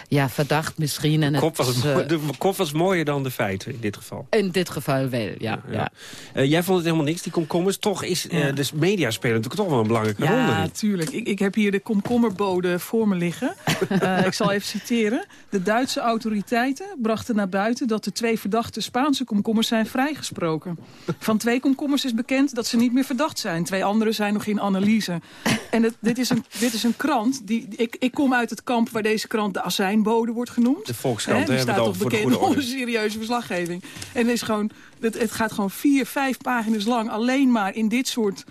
ja, verdacht misschien. En de, kop het, was, uh, de kop was mooier dan de feiten in dit geval. In dit geval wel, ja. ja, ja. jij vond het helemaal niks, die komkommers. Toch is ja. de media spelen natuurlijk toch wel een belangrijke ja, rol Ja, natuurlijk. Ik, ik heb hier de komkommerbode voor me liggen. ik zal even citeren. De Duitse autoriteiten brachten naar buiten dat de twee verdachte Spaanse komkommers zijn vrijgesproken. Van twee komkommers is bekend dat ze niet meer verdacht zijn. Twee andere zijn nog in analyse. En het, dit, is een, dit is een krant. Die, ik, ik kom uit het kamp waar deze krant de azijnbode wordt genoemd. De Volkskrant, He, die staat toch bekend om een serieuze verslaggeving. En het, is gewoon, het, het gaat gewoon vier, vijf pagina's lang alleen maar in dit soort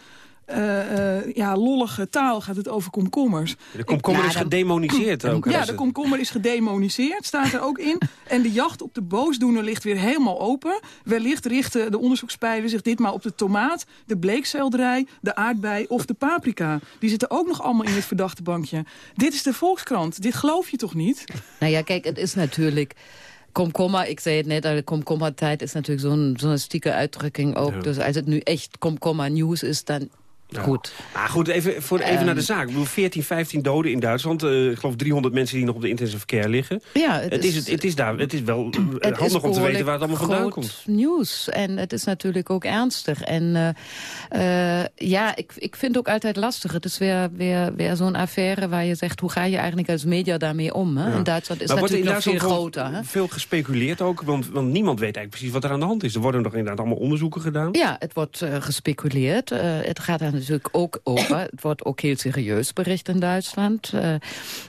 eh, eh, ja, lollige taal gaat het over komkommers. De komkommer Ik- is gedemoniseerd ook. Ja, de komkommer is gedemoniseerd, staat er ook in. En de jacht op de boosdoener ligt weer helemaal open. Wellicht richten de onderzoekspijlen zich ditmaal op de tomaat, de bleekselderij, de aardbei of de paprika. Die zitten ook nog allemaal in het verdachte bankje. Dit is de Volkskrant. Dit geloof je toch niet? Nou ja, kijk, het is natuurlijk... Komkommer, ik zei het net, al, de komkommertijd is natuurlijk zo'n zo'n stieke uitdrukking ook. Dus als het nu echt komkommer nieuws is, dan Ja. goed. Maar goed, even, voor, even Ehm. naar de zaak. Ik bedoel, 14, 15 doden in Duitsland. Eh, ik geloof 300 mensen die nog op de intensive care liggen. Ja, het, het is, is- het, is daar, het is wel is handig om te weten waar het allemaal vandaan komt. nieuws. En het is natuurlijk ook ernstig. En eh, eh, ja, ik, ik vind het ook altijd lastig. Het is weer, weer, weer zo'n affaire waar je zegt... hoe ga je eigenlijk als media daarmee om? Hè? Ja. In Duitsland is Maar natuurlijk in nog veel Duitsland groter. Hè? Veel gespeculeerd ook, want, want niemand weet eigenlijk precies wat er aan de hand is. Er worden nog inderdaad allemaal onderzoeken gedaan. Ja, het wordt gespeculeerd. Het gaat er natuurlijk ook over. Het wordt ook heel serieus bericht in Duitsland. Eh,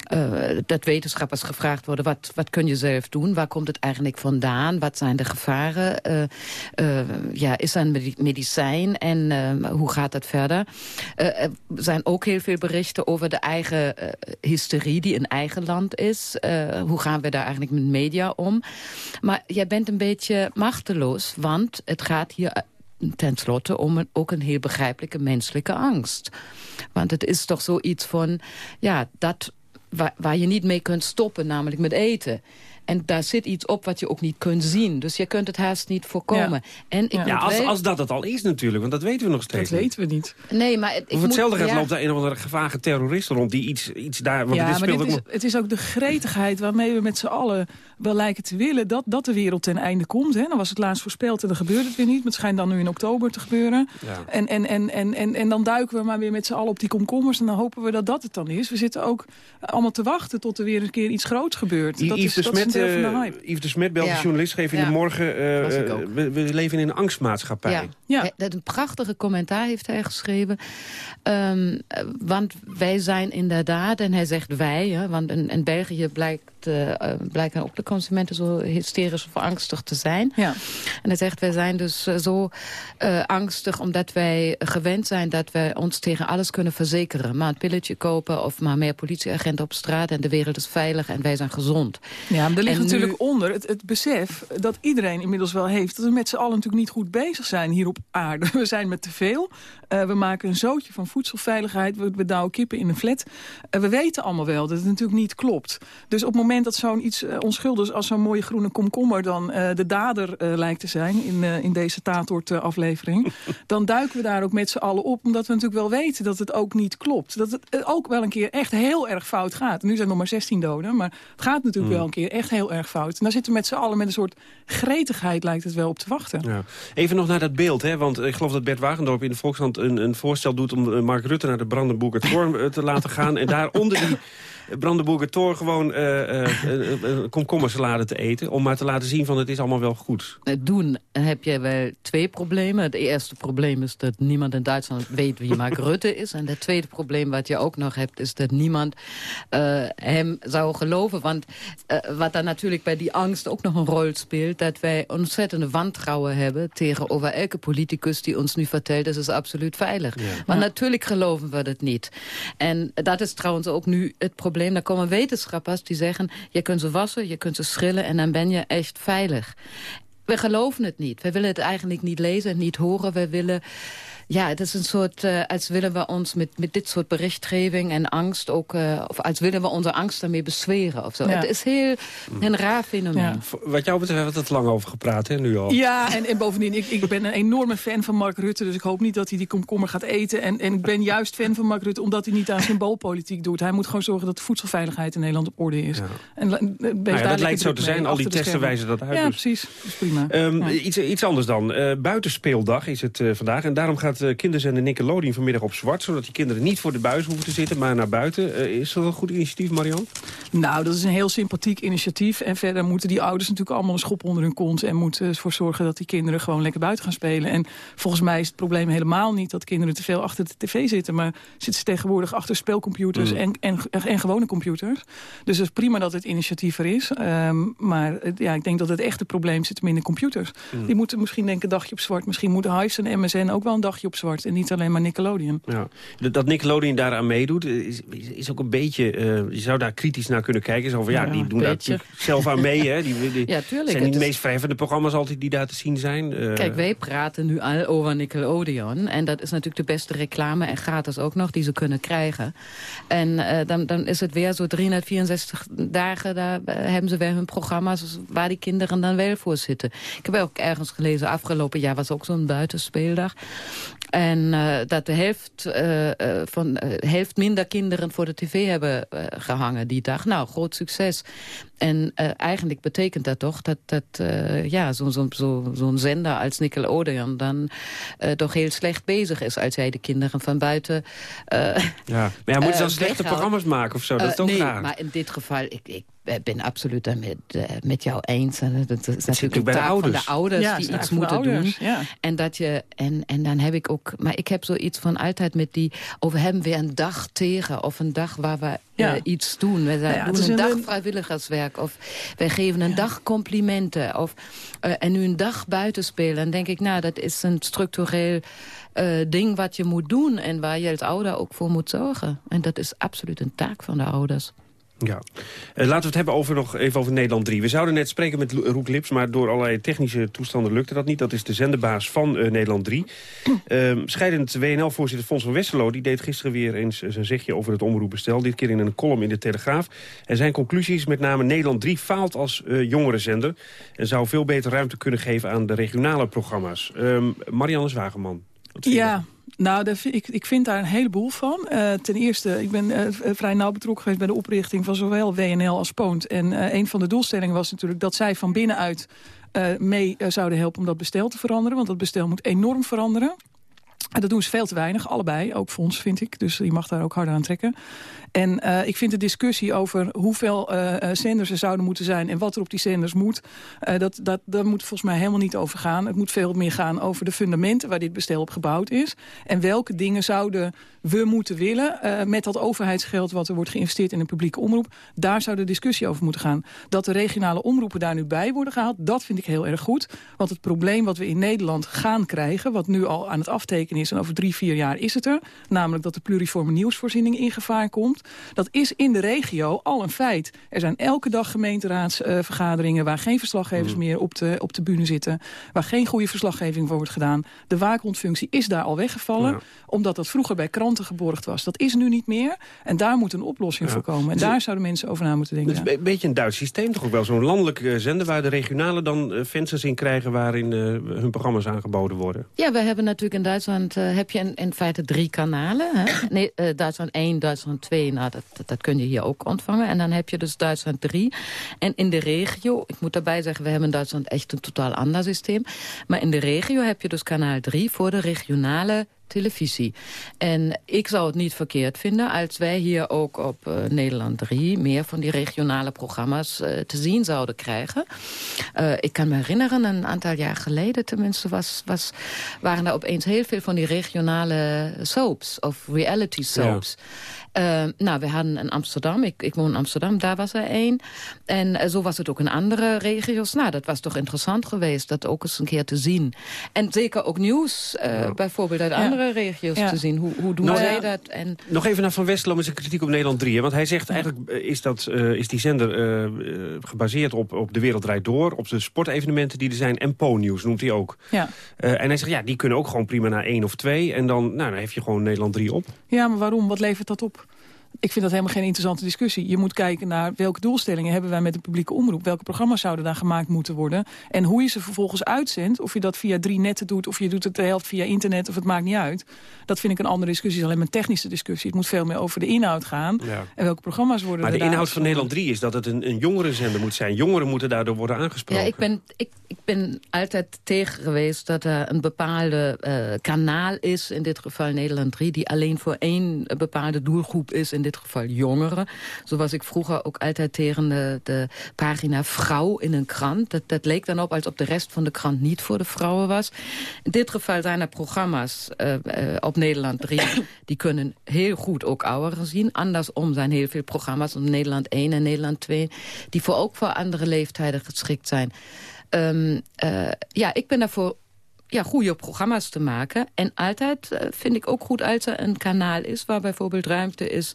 eh, dat wetenschappers gevraagd worden, wat, wat kun je zelf doen? Waar komt het eigenlijk vandaan? Wat zijn de gevaren? Eh, ja, is er een medi- medicijn? En hoe gaat dat verder? Er zijn ook heel veel berichten over de eigen hysterie die in eigen land is. Hoe gaan we daar eigenlijk met media om? Maar jij bent een beetje machteloos, want het gaat hier eh, ten slotte om ook een heel begrijpelijke menselijke angst. Want het is toch zoiets van, ja, dat waar je niet mee kunt stoppen, namelijk met eten. En daar zit iets op wat je ook niet kunt zien. Dus je kunt het haast niet voorkomen. En ik Ja, als, als dat het al is natuurlijk, want dat weten we nog steeds Dat weten we niet. Nee, maar het, ik Of hetzelfde moet, gaat ja. loopt daar een of andere gevage terrorist rond die iets, iets daar... Want ja, dit maar speelt dit ook is, het is ook de gretigheid waarmee we met z'n allen wel lijken te willen... Dat, dat de wereld ten einde komt. Hè. Dan was het laatst voorspeld en dan gebeurt het weer niet. Maar het schijnt dan nu in oktober te gebeuren. Ja. En, en, en, en, en, en dan duiken we maar weer met z'n allen op die komkommers... en dan hopen we dat dat het dan is. We zitten ook allemaal te wachten tot er weer een keer iets groots gebeurt. Dat is, dat is een Smet, deel van de hype. Yves de Smet, Belgische Ja. journalist, schreef in Ja. de morgen... eh, eh, we, we leven in een angstmaatschappij. Ja, Hij- dat een prachtige commentaar heeft hij geschreven. Ehm, eh, want wij zijn inderdaad, en hij zegt wij... Hè, want in, in België blijkt, eh, eh, blijken ook de consumenten zo hysterisch of angstig te zijn. Ja. En hij zegt, wij zijn dus zo eh, angstig omdat wij gewend zijn... dat wij ons tegen alles kunnen verzekeren. Maar een pilletje kopen of maar meer politieagenten op straat... en de wereld is veilig en wij zijn gezond. Ja, ligt En nu- natuurlijk onder het, het besef dat iedereen inmiddels wel heeft... dat we met z'n allen natuurlijk niet goed bezig zijn hier op aarde. We zijn met te veel. Eh, we maken een zootje van voedselveiligheid. We, we douwen kippen in een flat. Eh, we weten allemaal wel dat het natuurlijk niet klopt. Dus op het moment dat zo'n iets eh, onschuldigs als zo'n mooie groene komkommer... dan de dader lijkt te zijn in, in deze Tatort-aflevering... dan duiken we daar ook met z'n allen op. Omdat we natuurlijk wel weten dat het ook niet klopt. Dat het ook wel een keer echt heel erg fout gaat. Nu zijn er nog maar 16 doden, maar het gaat natuurlijk Hmm. wel een keer echt heel erg fout. En daar zitten we met z'n allen met een soort gretigheid lijkt het wel op te wachten. Ja. Even nog naar dat beeld, hè? want ik geloof dat Bert Wagendorp in de Volkskrant een, een voorstel doet... om eh, Mark Rutte naar de Brandenburger Tor eh, te laten gaan... en daar onder die Brandenburger Tor gewoon eh, eh, een- een komkommersalade te eten... om maar te laten zien van het is allemaal wel goed. Het doen heb je wel twee problemen. Het eerste probleem is dat niemand in Duitsland weet wie Mark Rutte is. En het tweede probleem wat je ook nog hebt... is dat niemand eh, hem zou geloven. Want eh, wat dan natuurlijk bij die angst ook nog een rol speelt... dat wij ontzettende wantrouwen hebben tegenover elke politicus... die ons nu vertelt dat het absoluut veilig. Maar Ja. natuurlijk geloven we dat niet. En dat is trouwens ook nu het probleem. Daar komen wetenschappers die zeggen... je kunt ze wassen, je kunt ze schillen en dan ben je echt veilig. We geloven het niet. We willen het eigenlijk niet lezen en niet horen. We willen... Ja, het is een soort, eh, als willen we ons met, met dit soort berichtgeving en angst ook, eh, of als willen we onze angst daarmee bezweren of zo. Ja. Het is heel een raar fenomeen. Wat jou betreft hebben we het lang over gepraat, hè, nu al. Ja, en, en bovendien, ik, ik ben een enorme fan van Mark Rutte... dus ik hoop niet dat hij die komkommer gaat eten. En, en ik ben juist fan van Mark Rutte omdat hij niet aan symboolpolitiek doet. Hij moet gewoon zorgen dat de voedselveiligheid in Nederland op orde is. En, la- eh, Nou ja, dat lijkt zo te zijn. Al die testen schermen. wijzen dat uit. Ja, dus. precies. Dat is prima. Ehm, Ja. iets, iets anders dan. Eh, buitenspeeldag is het eh, vandaag. En daarom gaat uh, kinderzender Nickelodeon vanmiddag op zwart. Zodat die kinderen niet voor de buis hoeven te zitten, maar naar buiten. Eh, is dat een goed initiatief, Marian? Nou, dat is een heel sympathiek initiatief. En verder moeten die ouders natuurlijk allemaal een schop onder hun kont... en moeten ervoor zorgen dat die kinderen gewoon lekker buiten gaan spelen. En volgens mij is het probleem helemaal niet dat kinderen te veel achter de tv zitten... maar zitten ze tegenwoordig achter speelcomputers Mm. en, en, en gewone computers. Dus het is prima dat het initiatief er is. Ehm, maar ja, ik denk dat het echte probleem zit hem in de computers. Mm. Die moeten misschien denken een dagje op zwart. Misschien moeten Hives en MSN ook wel een dagje op zwart en niet alleen maar Nickelodeon. Ja. Dat- Dat Nickelodeon daaraan meedoet, is, is- is ook een beetje... eh, je zou daar kritisch naar kunnen kijken. Zo van, ja, Ja, die doen daar beetje. natuurlijk zelf aan mee. Hè. Die, die Ja, tuurlijk, zijn niet de meest verheffende programma's altijd die daar te zien zijn. Eh, Kijk, wij praten nu al over Nickelodeon. En dat is natuurlijk de beste reclame en gratis ook nog die ze kunnen krijgen. En eh, dan, dan is het weer zo 364 dagen, daar hebben ze weer hun programma's waar die kinderen dan wel voor zitten. Ik heb ook ergens gelezen, afgelopen jaar was ook zo'n buitenspeeldag. En eh, dat de helft, eh, eh, van, helft minder kinderen voor de tv hebben eh, gehangen die dag. Nou, groot succes. En eh, eigenlijk betekent dat toch dat, dat eh, ja, zo'n zo, zo, zo'n zender als Nickelodeon dan eh, toch heel slecht bezig is als jij de kinderen van buiten eh, ja. Maar ja, moeten ze dan slechte programma's maken of zo? Dat is toch nee, raar? maar in dit geval, ik, ik ben absoluut daar met, met jou eens. En dat is natuurlijk natuurlijk een bij de taak van ouders. de ouders Ja, die iets moeten ouders, doen. ja. En, dat je, en, en dan heb ik ook... Maar ik heb zoiets van altijd met die... Of we hebben weer een dag tegen. Of een dag waar we Ja. eh, iets doen. We ja, het doen een een- dag vrijwilligerswerk. Of wij geven een dag complimenten. Of, eh, en nu een dag buitenspelen. Dan denk ik, nou, dat is een structureel eh, ding wat je moet doen. En waar je als ouder ook voor moet zorgen. En dat is absoluut een taak van de ouders. Ja. Eh, laten we het hebben over nog even over Nederland 3. We zouden net spreken met Roek Lips, maar door allerlei technische toestanden lukte dat niet. Dat is de zenderbaas van eh, Nederland 3. Ehm, scheidend WNL-voorzitter Fons van Westerlo... die deed gisteren weer eens zijn zegje over het omroepbestel. Dit keer in een column in de Telegraaf. En zijn conclusies met name Nederland 3 faalt als eh jongerenzender... en zou veel beter ruimte kunnen geven aan de regionale programma's. Ehm Marianne Zwageman. Ja, nou, ik, ik vind daar een heleboel van. Eh, ten eerste, ik ben eh, vrij nauw betrokken geweest bij de oprichting van zowel WNL als Poont. En eh, een van de doelstellingen was natuurlijk dat zij van binnenuit mee zouden helpen om dat bestel te veranderen. Want dat bestel moet enorm veranderen. Dat doen ze veel te weinig, allebei. Ook Fons, vind ik. Dus je mag daar ook harder aan trekken. En eh, ik vind de discussie over hoeveel eh, zenders er zouden moeten zijn... en wat er op die zenders moet, eh, dat, dat, daar moet volgens mij helemaal niet over gaan. Het moet veel meer gaan over de fundamenten waar dit bestel op gebouwd is. En welke dingen zouden we moeten willen met dat overheidsgeld... wat er wordt geïnvesteerd in een publieke omroep. Daar zou de discussie over moeten gaan. Dat de regionale omroepen daar nu bij worden gehaald, dat vind ik heel erg goed. Want het probleem wat we in Nederland gaan krijgen... wat nu al aan het aftekenen is en over drie, vier jaar is het er... namelijk dat de pluriforme nieuwsvoorziening in gevaar komt... dat is in de regio al een feit. Er zijn elke dag gemeenteraadsvergaderingen... waar geen verslaggevers meer op de, op de bühne zitten... waar geen goede verslaggeving voor wordt gedaan. De waakhondfunctie is daar al weggevallen... Ja. omdat dat vroeger bij kranten geborgd was. Dat is nu niet meer en daar moet een oplossing Ja. voor komen. En Dus- daar zouden mensen over na moeten Het denken. is een beetje een Duits systeem toch ook wel. Zo'n landelijk eh, zender waar de regionale dan eh, vensters in krijgen... waarin eh, hun programma's aangeboden worden. Ja, we hebben natuurlijk in Duitsland eh, heb je in, in feite drie kanalen. Hè? Nee, eh, Duitsland 1, Duitsland 2, nou, dat, dat, dat kun je hier ook ontvangen. En dan heb je dus Duitsland 3. En in de regio, ik moet daarbij zeggen, we hebben in Duitsland echt een totaal ander systeem. Maar in de regio heb je dus kanaal 3 voor de regionale televisie. En ik zou het niet verkeerd vinden als wij hier ook op eh, Nederland 3... meer van die regionale programma's eh, te zien zouden krijgen. Eh, ik kan me herinneren, een aantal jaar geleden tenminste... Was, was, waren er opeens heel veel van die regionale soaps of reality soaps. Eh, nou, we hadden in Amsterdam, ik, ik woon in Amsterdam, daar was er één. En eh, zo was het ook in andere regio's. Nou, dat was toch interessant geweest, dat ook eens een keer te zien. En zeker ook nieuws, eh, bijvoorbeeld uit Ja. andere regio's Ja. te zien. Hoe, hoe doen Nou zij dat? En, Nog even naar Van Westerlo met zijn kritiek op Nederland 3. Hè? Want hij zegt eigenlijk eh, is, dat, is die zender gebaseerd op, op De Wereld Draait Door... op de sportevenementen die er zijn en Po-nieuws noemt hij ook. Ja. En hij zegt ja, die kunnen ook gewoon prima naar één of twee. En dan, nou, dan heb je gewoon Nederland 3 op. Ja, maar waarom? Wat levert dat op? Ik vind dat helemaal geen interessante discussie. Je moet kijken naar welke doelstellingen hebben wij met een publieke omroep. Welke programma's zouden daar gemaakt moeten worden. En hoe je ze vervolgens uitzendt. Of je dat via drie netten doet. Of je doet het de helft via internet. Of het maakt niet uit. Dat vind ik een andere discussie. Het is alleen maar een technische discussie. Het moet veel meer over de inhoud gaan. Ja. En welke programma's worden Maar de er daar inhoud van Nederland 3 is dat het een, een jongerenzender moet zijn. Jongeren moeten daardoor worden aangesproken. Ja, ik ben, ik, ik ben altijd tegen geweest dat er een bepaalde eh, kanaal is, in dit geval Nederland 3, die alleen voor één bepaalde doelgroep is, in dit geval jongeren. Zo was ik vroeger ook altijd tegen de, pagina vrouw in een krant. Dat, dat leek dan op alsof de rest van de krant niet voor de vrouwen was. In dit geval zijn er programma's eh, eh, op Nederland 3, die kunnen heel goed ook ouderen zien. Andersom zijn heel veel programma's op Nederland 1 en Nederland 2, die voor ook voor andere leeftijden geschikt zijn. Ehm, eh, ja, ik ben daarvoor ja, goede programma's te maken. En altijd eh, vind ik ook goed als er een kanaal is... waar bijvoorbeeld ruimte is...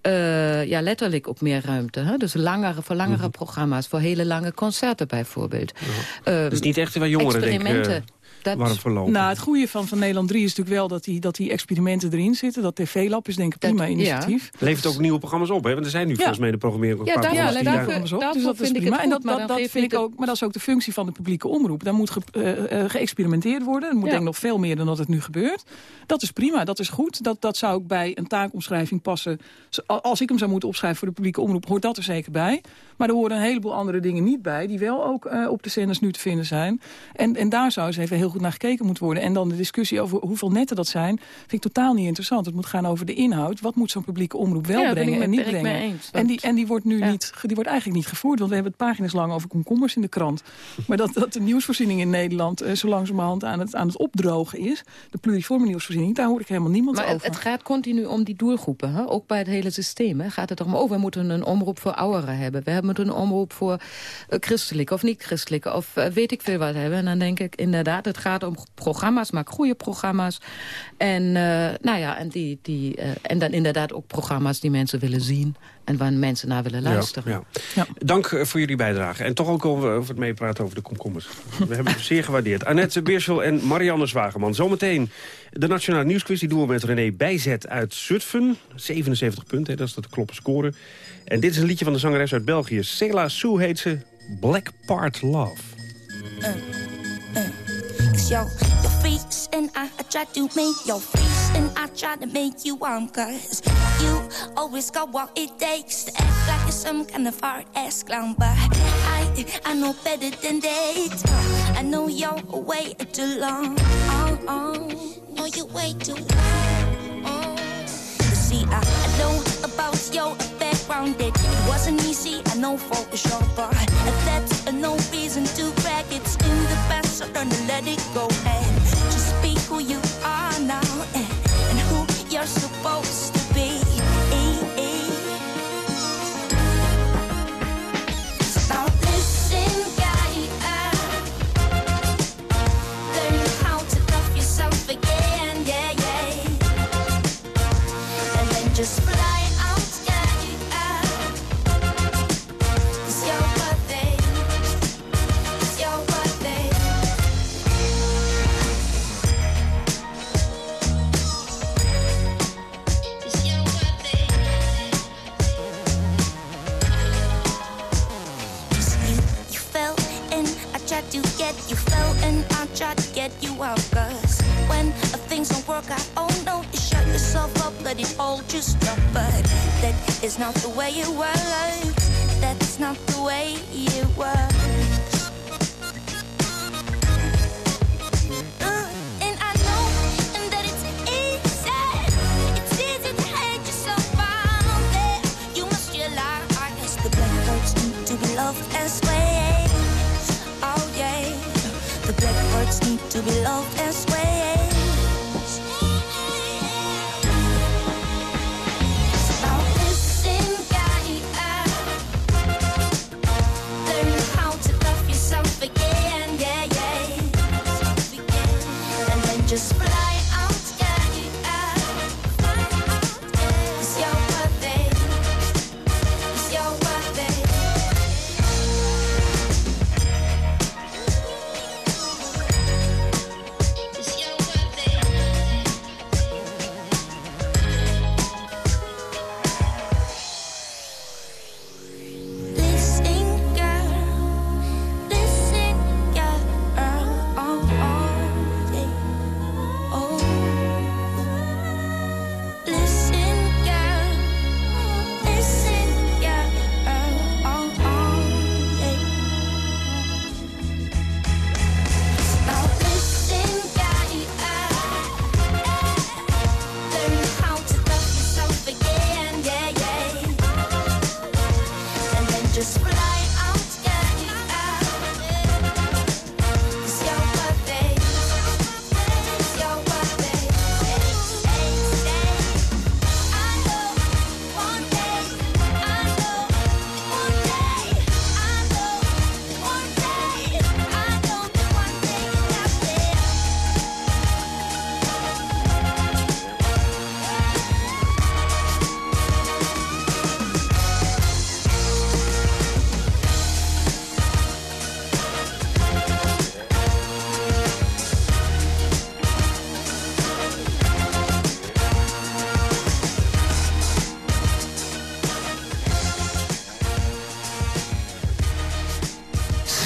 eh, ja, letterlijk ook meer ruimte. Hè? Dus langere, voor langere Mhm. programma's, voor hele lange concerten bijvoorbeeld. Ehm, Dus niet echt waar jongeren denken... Dat- warm voor lopen. Nou, het goede van, van Nederland 3 is natuurlijk wel dat die, dat die experimenten erin zitten. Dat TV-lab is denk ik een prima initiatief. Levert ook nieuwe programma's op, hè? Want er zijn nu Ja. volgens mij de programmering Ja, daar, ja, programma's daar daar- ze op. Dus dat is vind ik prima. het En dat, maar dat, dat vind ik ook, maar dat is ook de functie van de publieke omroep. Daar moet ge, eh, eh, geëxperimenteerd worden. Er moet Ja. denk ik nog veel meer dan dat het nu gebeurt. Dat is prima, dat is goed. Dat, dat zou ook bij een taakomschrijving passen. Als ik hem zou moeten opschrijven voor de publieke omroep, hoort dat er zeker bij. Maar er horen een heleboel andere dingen niet bij... die wel ook eh, op de zenders nu te vinden zijn. En, en daar zou eens even heel goed naar gekeken moeten worden. En dan de discussie over hoeveel netten dat zijn... vind ik totaal niet interessant. Het moet gaan over de inhoud. Wat moet zo'n publieke omroep wel Ja, brengen en niet brengen? en, die, en die wordt nu niet, die wordt eigenlijk niet gevoerd. Want we hebben het pagina's lang over komkommers in de krant. Maar dat, dat de nieuwsvoorziening in Nederland... eh, zo langzamerhand aan het, aan het opdrogen is... de pluriforme nieuwsvoorziening, daar hoor ik helemaal niemand Maar over. het gaat continu om die doelgroepen. Hè? Ook bij het hele systeem hè? gaat het erom... oh, we moeten een omroep voor ouderen hebben. We moeten een omroep voor eh, christelijke of niet-christelijke... of eh, weet ik veel wat hebben. En dan denk ik inderdaad, het gaat om programma's. Maak goede programma's. En, eh, nou ja, en, die, die, eh, en dan inderdaad ook programma's die mensen willen zien... en waar mensen naar willen luisteren. Ja, ja. Dank eh, voor jullie bijdrage. En toch ook over, over het meepraten over de komkommers. We hebben het zeer gewaardeerd. Annette Beerschel en Marianne Zwageman. Zometeen de Nationale Nieuwsquiz. Die doen we met René Bijzet uit Zutphen. 77 punten, hè, dat is de kloppen scoren. En dit is een liedje van de zangeres uit België. Cela Sue heet ze. Black Part Love. Yo, your face and I, I try to make your face and I try to make you warm Cause you always got what it takes to act like you're some kind of hard ass clown. But I, I know better than that. I know you're way too long. Oh, oh. No, you're way too long. Oh. See, I, I know about your background. It wasn't easy, I know for sure. But that's no reason to so to let it go not the way it works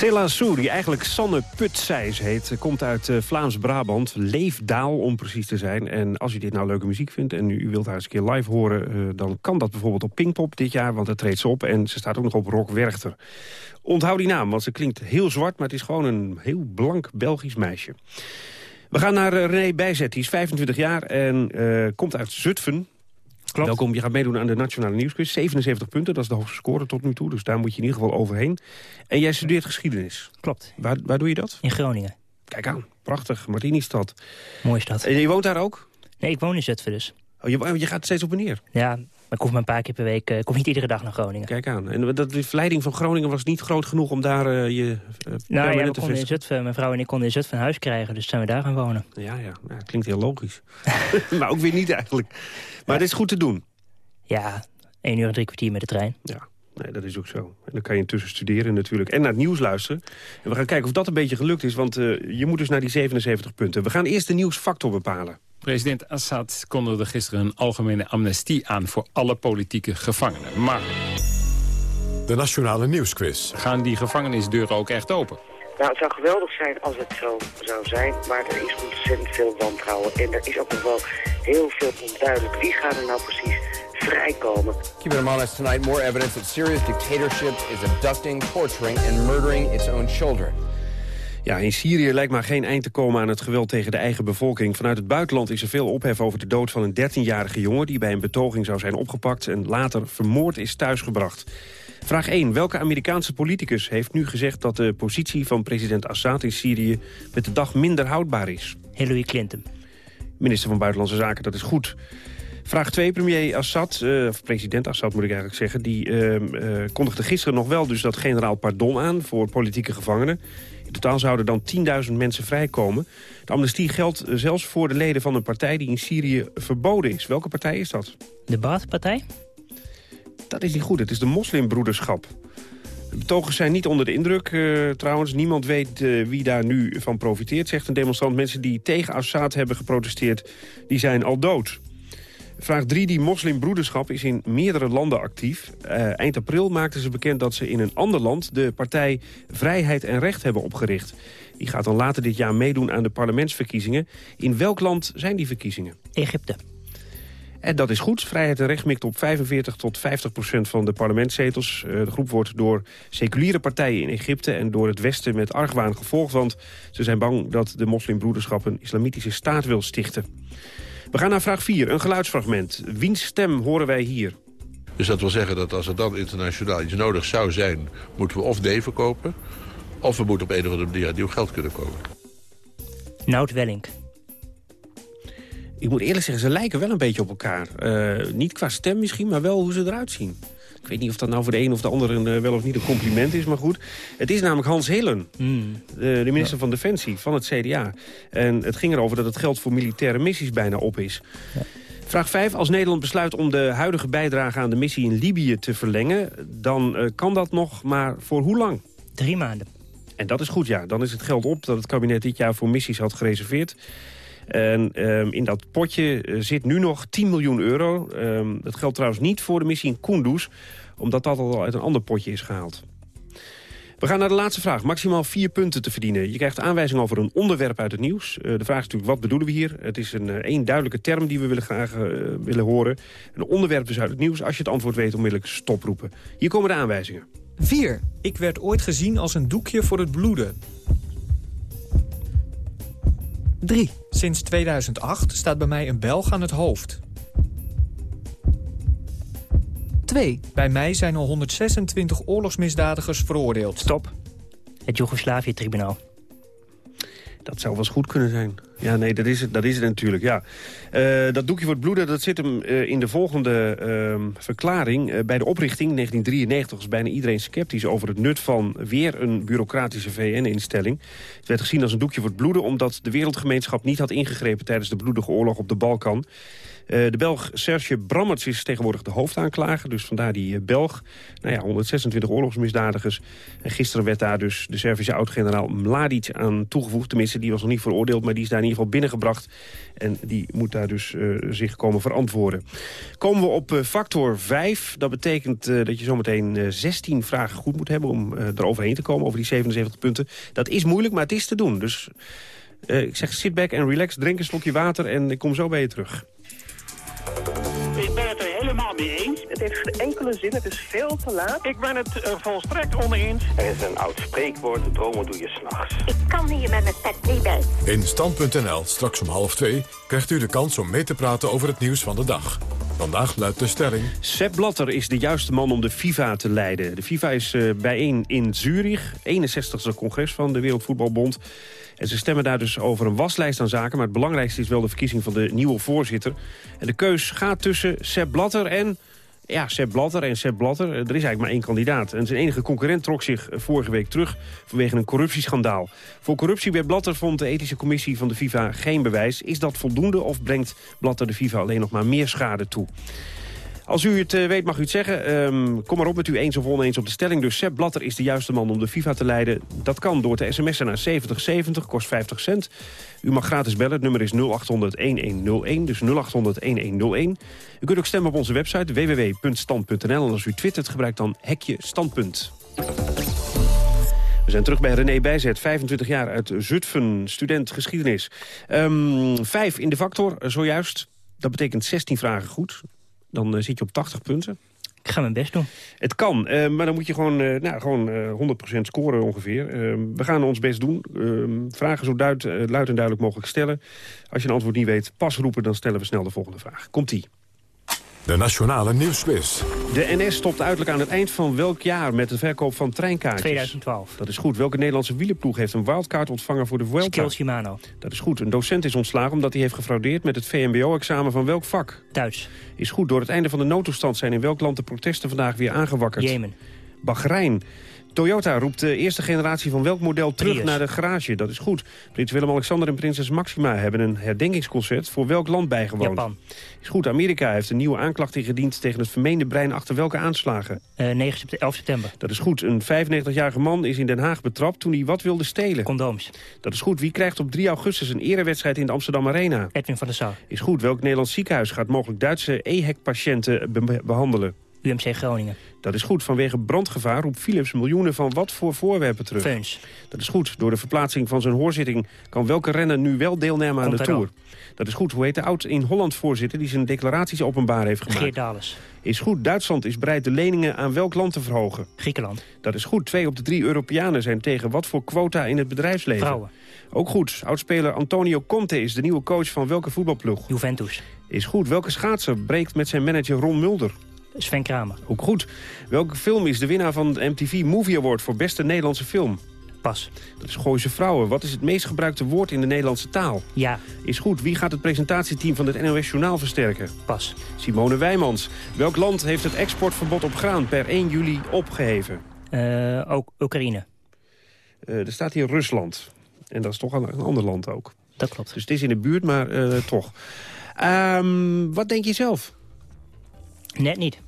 Sela Sou, die eigenlijk Sanne Putseis heet, komt uit eh, Vlaams-Brabant. Leefdaal, om precies te zijn. En als u dit nou leuke muziek vindt en u wilt haar eens een keer live horen... eh, dan kan dat bijvoorbeeld op Pinkpop dit jaar, want daar treedt ze op. En ze staat ook nog op Rock Werchter. Onthoud die naam, want ze klinkt heel zwart... maar het is gewoon een heel blank Belgisch meisje. We gaan naar eh, René Bijzet, die is 25 jaar en komt uit Zutphen. Klopt. Welkom, je gaat meedoen aan de Nationale Nieuwsquiz. 77 punten, dat is de hoogste score tot nu toe. Dus daar moet je in ieder geval overheen. En jij studeert geschiedenis. Klopt. Waar, waar doe je dat? In Groningen. Kijk aan, prachtig. Martini-stad. Mooie stad. En je woont daar ook? Nee, ik woon in Zutphen dus. Oh, je, je gaat steeds op en neer? Ja, ik hoef maar een paar keer per week... eh, Ik hoef niet iedere dag naar Groningen. Kijk aan. En dat, de verleiding van Groningen was niet groot genoeg om daar eh, je uh, Nou ja, we te konden in vestigen? Zutphen, mijn vrouw en ik konden in Zutphen huis krijgen. Dus zijn we daar gaan wonen. Ja, ja. ja klinkt heel logisch. maar ook weer niet eigenlijk. Maar het is goed te doen. Ja, één uur en drie kwartier met de trein. Ja, nee, dat is ook zo. En dan kan je intussen studeren natuurlijk. En naar het nieuws luisteren. En we gaan kijken of dat een beetje gelukt is. Want je moet dus naar die 77 punten. We gaan eerst de nieuwsfactor bepalen. President Assad kondigde gisteren een algemene amnestie aan voor alle politieke gevangenen. Maar De Nationale Nieuwsquiz. gaan die gevangenisdeuren ook echt open? Nou, het zou geweldig zijn als het zo zou zijn, maar er is ontzettend veel wantrouwen. En er is ook nog wel heel veel onduidelijk. Wie gaat er nou precies vrijkomen? Keeping them honest tonight, more evidence that Syria's dictatorship is abducting, torturing and murdering its own children. Ja, in Syrië lijkt maar geen eind te komen aan het geweld tegen de eigen bevolking. Vanuit het buitenland is er veel ophef over de dood van een 13-jarige jongen... die bij een betoging zou zijn opgepakt en later vermoord is thuisgebracht. Vraag 1. Welke Amerikaanse politicus heeft nu gezegd dat de positie van president Assad in Syrië met de dag minder houdbaar is? Hillary Clinton. Minister van Buitenlandse Zaken, dat is goed. Vraag 2. Premier Assad, eh, of president Assad moet ik eigenlijk zeggen... die ehm, eh, kondigde gisteren nog wel dus dat generaal pardon aan voor politieke gevangenen. In totaal zouden dan 10.000 mensen vrijkomen. De amnestie geldt eh, zelfs voor de leden van een partij die in Syrië verboden is. Welke partij is dat? De Baathpartij? Dat is niet goed, het is de moslimbroederschap. De betogers zijn niet onder de indruk eh, trouwens. Niemand weet eh, wie daar nu van profiteert, zegt een demonstrant. Mensen die tegen Assad hebben geprotesteerd, die zijn al dood. Vraag 3. Die moslimbroederschap is in meerdere landen actief. Eh, eind april maakten ze bekend dat ze in een ander land... de partij Vrijheid en Recht hebben opgericht. Die gaat dan later dit jaar meedoen aan de parlementsverkiezingen. In welk land zijn die verkiezingen? Egypte. En dat is goed. Vrijheid en Recht mikt op 45 tot 50 procent van de parlementszetels. Eh, De groep wordt door seculiere partijen in Egypte en door het Westen met argwaan gevolgd. Want ze zijn bang dat de moslimbroederschap een islamitische staat wil stichten. We gaan naar vraag 4, een geluidsfragment. Wiens stem horen wij hier? Dus dat wil zeggen dat als er dan internationaal iets nodig zou zijn... moeten we of D verkopen... of we moeten op een of andere manier aan nieuw geld kunnen komen. Nout Wellink. Ik moet eerlijk zeggen, ze lijken wel een beetje op elkaar. Eh, niet qua stem misschien, maar wel hoe ze eruit zien. Ik weet niet of dat nou voor de een of de ander een, eh, wel of niet een compliment is, maar goed. Het is namelijk Hans Hillen, de, de minister van Defensie van het CDA. En het ging erover dat het geld voor militaire missies bijna op is. Vraag 5. Als Nederland besluit om de huidige bijdrage aan de missie in Libië te verlengen... dan eh, kan dat nog, maar voor hoe lang? Drie maanden. En dat is goed, ja. Dan is het geld op dat het kabinet dit jaar voor missies had gereserveerd. En ehm, in dat potje eh, zit nu nog 10 miljoen euro. Ehm, dat geldt trouwens niet voor de missie in Kunduz... omdat dat al uit een ander potje is gehaald. We gaan naar de laatste vraag. Maximaal vier punten te verdienen. Je krijgt aanwijzing over een onderwerp uit het nieuws. Eh, de vraag is natuurlijk, wat bedoelen we hier? Het is een uh, één duidelijke term die we willen graag eh, willen horen. Een onderwerp is uit het nieuws. Als je het antwoord weet, onmiddellijk stoproepen. Hier komen de aanwijzingen. 4. Ik werd ooit gezien als een doekje voor het bloeden. 3. Sinds 2008 staat bij mij een Belg aan het hoofd. 2. Bij mij zijn al 126 oorlogsmisdadigers veroordeeld. Stop. Het Joegoslavië-tribunaal. Dat zou wel eens goed kunnen zijn. Ja, nee, dat is het, dat is het natuurlijk, ja. Eh, dat doekje voor het bloeden, dat zit hem eh, in de volgende ehm, verklaring. Eh, bij de oprichting in 1993 was bijna iedereen sceptisch over het nut van weer een bureaucratische VN-instelling. Het werd gezien als een doekje voor het bloeden omdat de wereldgemeenschap niet had ingegrepen tijdens de bloedige oorlog op de Balkan. Eh, de Belg Serge Brammerts is tegenwoordig de hoofdaanklager. Dus vandaar die eh, Belg. Nou ja, 126 oorlogsmisdadigers. En gisteren werd daar dus de Servische oud-generaal Mladic aan toegevoegd. Tenminste, die was nog niet veroordeeld, maar die is daar in ieder geval binnengebracht. En die moet daar dus eh, zich komen verantwoorden. Komen we op factor 5. Dat betekent dat je zometeen eh, 16 vragen goed moet hebben... om eh, er overheen te komen over die 77 punten. Dat is moeilijk, maar het is te doen. Dus ik zeg sit back en relax, drink een slokje water... en ik kom zo bij je terug. Ik ben het er helemaal mee eens. Het heeft geen enkele zin, het is veel te laat. Ik ben het er volstrekt oneens. Er is een oud spreekwoord, dromen doe je s'nachts. Ik kan hier met mijn pet niet bij. In Stand.nl, straks om half twee, krijgt u de kans om mee te praten over het nieuws van de dag. Vandaag luidt de stelling... Sepp Blatter is de juiste man om de FIFA te leiden. De FIFA is eh, bijeen in Zurich, 61ste congres van de Wereldvoetbalbond. En ze stemmen daar dus over een waslijst aan zaken... maar het belangrijkste is wel de verkiezing van de nieuwe voorzitter. En de keus gaat tussen Sepp Blatter en... Ja, Sepp Blatter en Sepp Blatter. Er is eigenlijk maar één kandidaat. En zijn enige concurrent trok zich eh, vorige week terug vanwege een corruptieschandaal. Voor corruptie bij Blatter vond de ethische commissie van de FIFA geen bewijs. Is dat voldoende of brengt Blatter de FIFA alleen nog maar meer schade toe? Als u het eh, weet mag u het zeggen. Ehm, kom maar op met u eens of oneens op de stelling. Dus Sepp Blatter is de juiste man om de FIFA te leiden. Dat kan door te sms'en naar 7070, kost 50 cent. U mag gratis bellen, het nummer is 0800-1101, dus 0800-1101. U kunt ook stemmen op onze website www.stand.nl. En als u twittert, gebruik dan hekje standpunt. We zijn terug bij René Bijzet, 25 jaar uit Zutphen, student geschiedenis. Ehm, vijf in de factor, eh, zojuist. Dat betekent 16 vragen goed. Dan eh, zit je op 80 punten. Ik ga mijn best doen. Het kan, eh, maar dan moet je gewoon, eh, nou, gewoon eh, 100% scoren ongeveer. Eh, we gaan ons best doen. Eh, vragen zo duid, luid en duidelijk mogelijk stellen. Als je een antwoord niet weet, pas roepen, dan stellen we snel de volgende vraag. Komt-ie. De Nationale Nieuwsquiz. De NS stopt uiterlijk aan het eind van welk jaar met de verkoop van treinkaartjes? 2012. Dat is goed. Welke Nederlandse wielerploeg heeft een wildcard ontvangen voor de Vuelta? Skills Shimano. Dat is goed. Een docent is ontslagen omdat hij heeft gefraudeerd met het VMBO-examen van welk vak? Duits. Is goed. Door het einde van de noodtoestand zijn in welk land de protesten vandaag weer aangewakkerd? Jemen. Bahrein. Toyota roept de eerste generatie van welk model terug Prius. naar de garage? Dat is goed. Prins Willem-Alexander en prinses Maxima hebben een herdenkingsconcert voor welk land bijgewoond? Japan. Is goed. Amerika heeft een nieuwe aanklacht ingediend tegen het vermeende brein achter welke aanslagen? Eh 9 sept- 11 september. Dat is goed. Een 95-jarige man is in Den Haag betrapt toen hij wat wilde stelen. Condooms. Dat is goed. Wie krijgt op 3 augustus een erewedstrijd in de Amsterdam Arena? Edwin van der Sar. Is goed. Welk Nederlands ziekenhuis gaat mogelijk Duitse EHEC-patiënten be- behandelen? UMC Groningen. Dat is goed. Vanwege brandgevaar roept Philips miljoenen van wat voor voorwerpen terug? Feuns. Dat is goed. Door de verplaatsing van zijn hoorzitting kan welke renner nu wel deelnemen aan de. Tour? Dat is goed. Hoe heet de oud in Holland voorzitter die zijn declaraties openbaar heeft gemaakt? Geert Dales. Is goed. Duitsland is bereid de leningen aan welk land te verhogen? Griekenland. Dat is goed. Twee op de drie Europeanen zijn tegen wat voor quota in het bedrijfsleven? Vrouwen. Ook goed. Oudspeler Antonio Conte is de nieuwe coach van welke voetbalploeg? Juventus. Is goed. Welke schaatser breekt met zijn manager Ron Mulder? Sven Kramer. Ook goed. Welke film is de winnaar van de MTV Movie Award voor beste Nederlandse film? Pas. Dat is Gooise Vrouwen. Wat is het meest gebruikte woord in de Nederlandse taal? Ja. Is goed. Wie gaat het presentatieteam van het NOS Journaal versterken? Pas. Simone Wijmans. Welk land heeft het exportverbod op graan per 1 juli opgeheven? Eh, ook Oekraïne. Eh, er staat hier Rusland. En dat is toch een, een ander land ook. Dat klopt. Dus het is in de buurt, maar eh, toch. Ehm, wat denk je zelf? Net niet.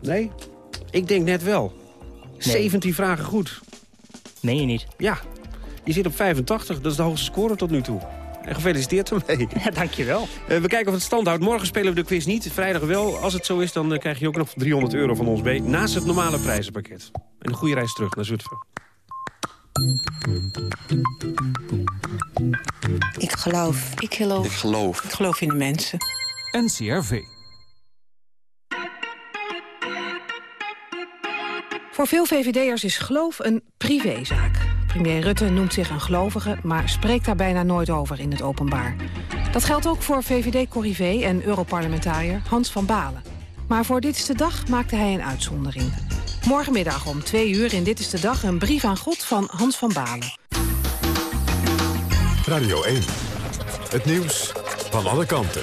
Nee? Ik denk net wel. 17 vragen goed. Meen je niet? Ja. Je zit op 85. Dat is de hoogste score tot nu toe. En gefeliciteerd ermee. Ja, dankjewel. Uh, we kijken of het stand houdt. Morgen spelen we de quiz niet. Vrijdag wel. Als het zo is, dan uh, krijg je ook nog 300 euro van ons mee. Naast het normale prijzenpakket. En een goede reis terug naar Zutphen. Ik geloof. Ik geloof. Ik geloof. Ik geloof in de mensen. NCRV. Voor veel VVD'ers is geloof een privézaak. Premier Rutte noemt zich een gelovige, maar spreekt daar bijna nooit over in het openbaar. Dat geldt ook voor VVD-corrivé en Europarlementariër Hans van Balen. Maar voor Dit is de Dag maakte hij een uitzondering. Morgenmiddag om twee uur in Dit is de Dag een brief aan God van Hans van Balen. Radio 1. Het nieuws van alle kanten.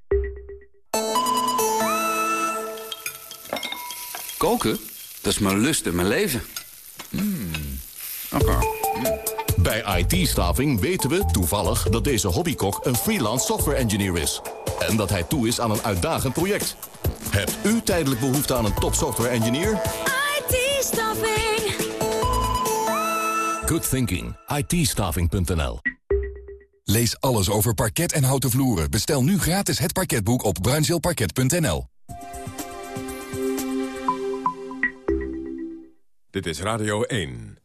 Koken? Dat is mijn lust en mijn leven. Oké. Bij IT-staving weten we toevallig dat deze hobbykok een freelance software engineer is. En dat hij toe is aan een uitdagend project. Hebt u tijdelijk behoefte aan een top software engineer? IT-staffing. Good thinking. it Lees alles over parket en houten vloeren. Bestel nu gratis het parketboek op bruinzeelparket.nl. Dit is Radio 1.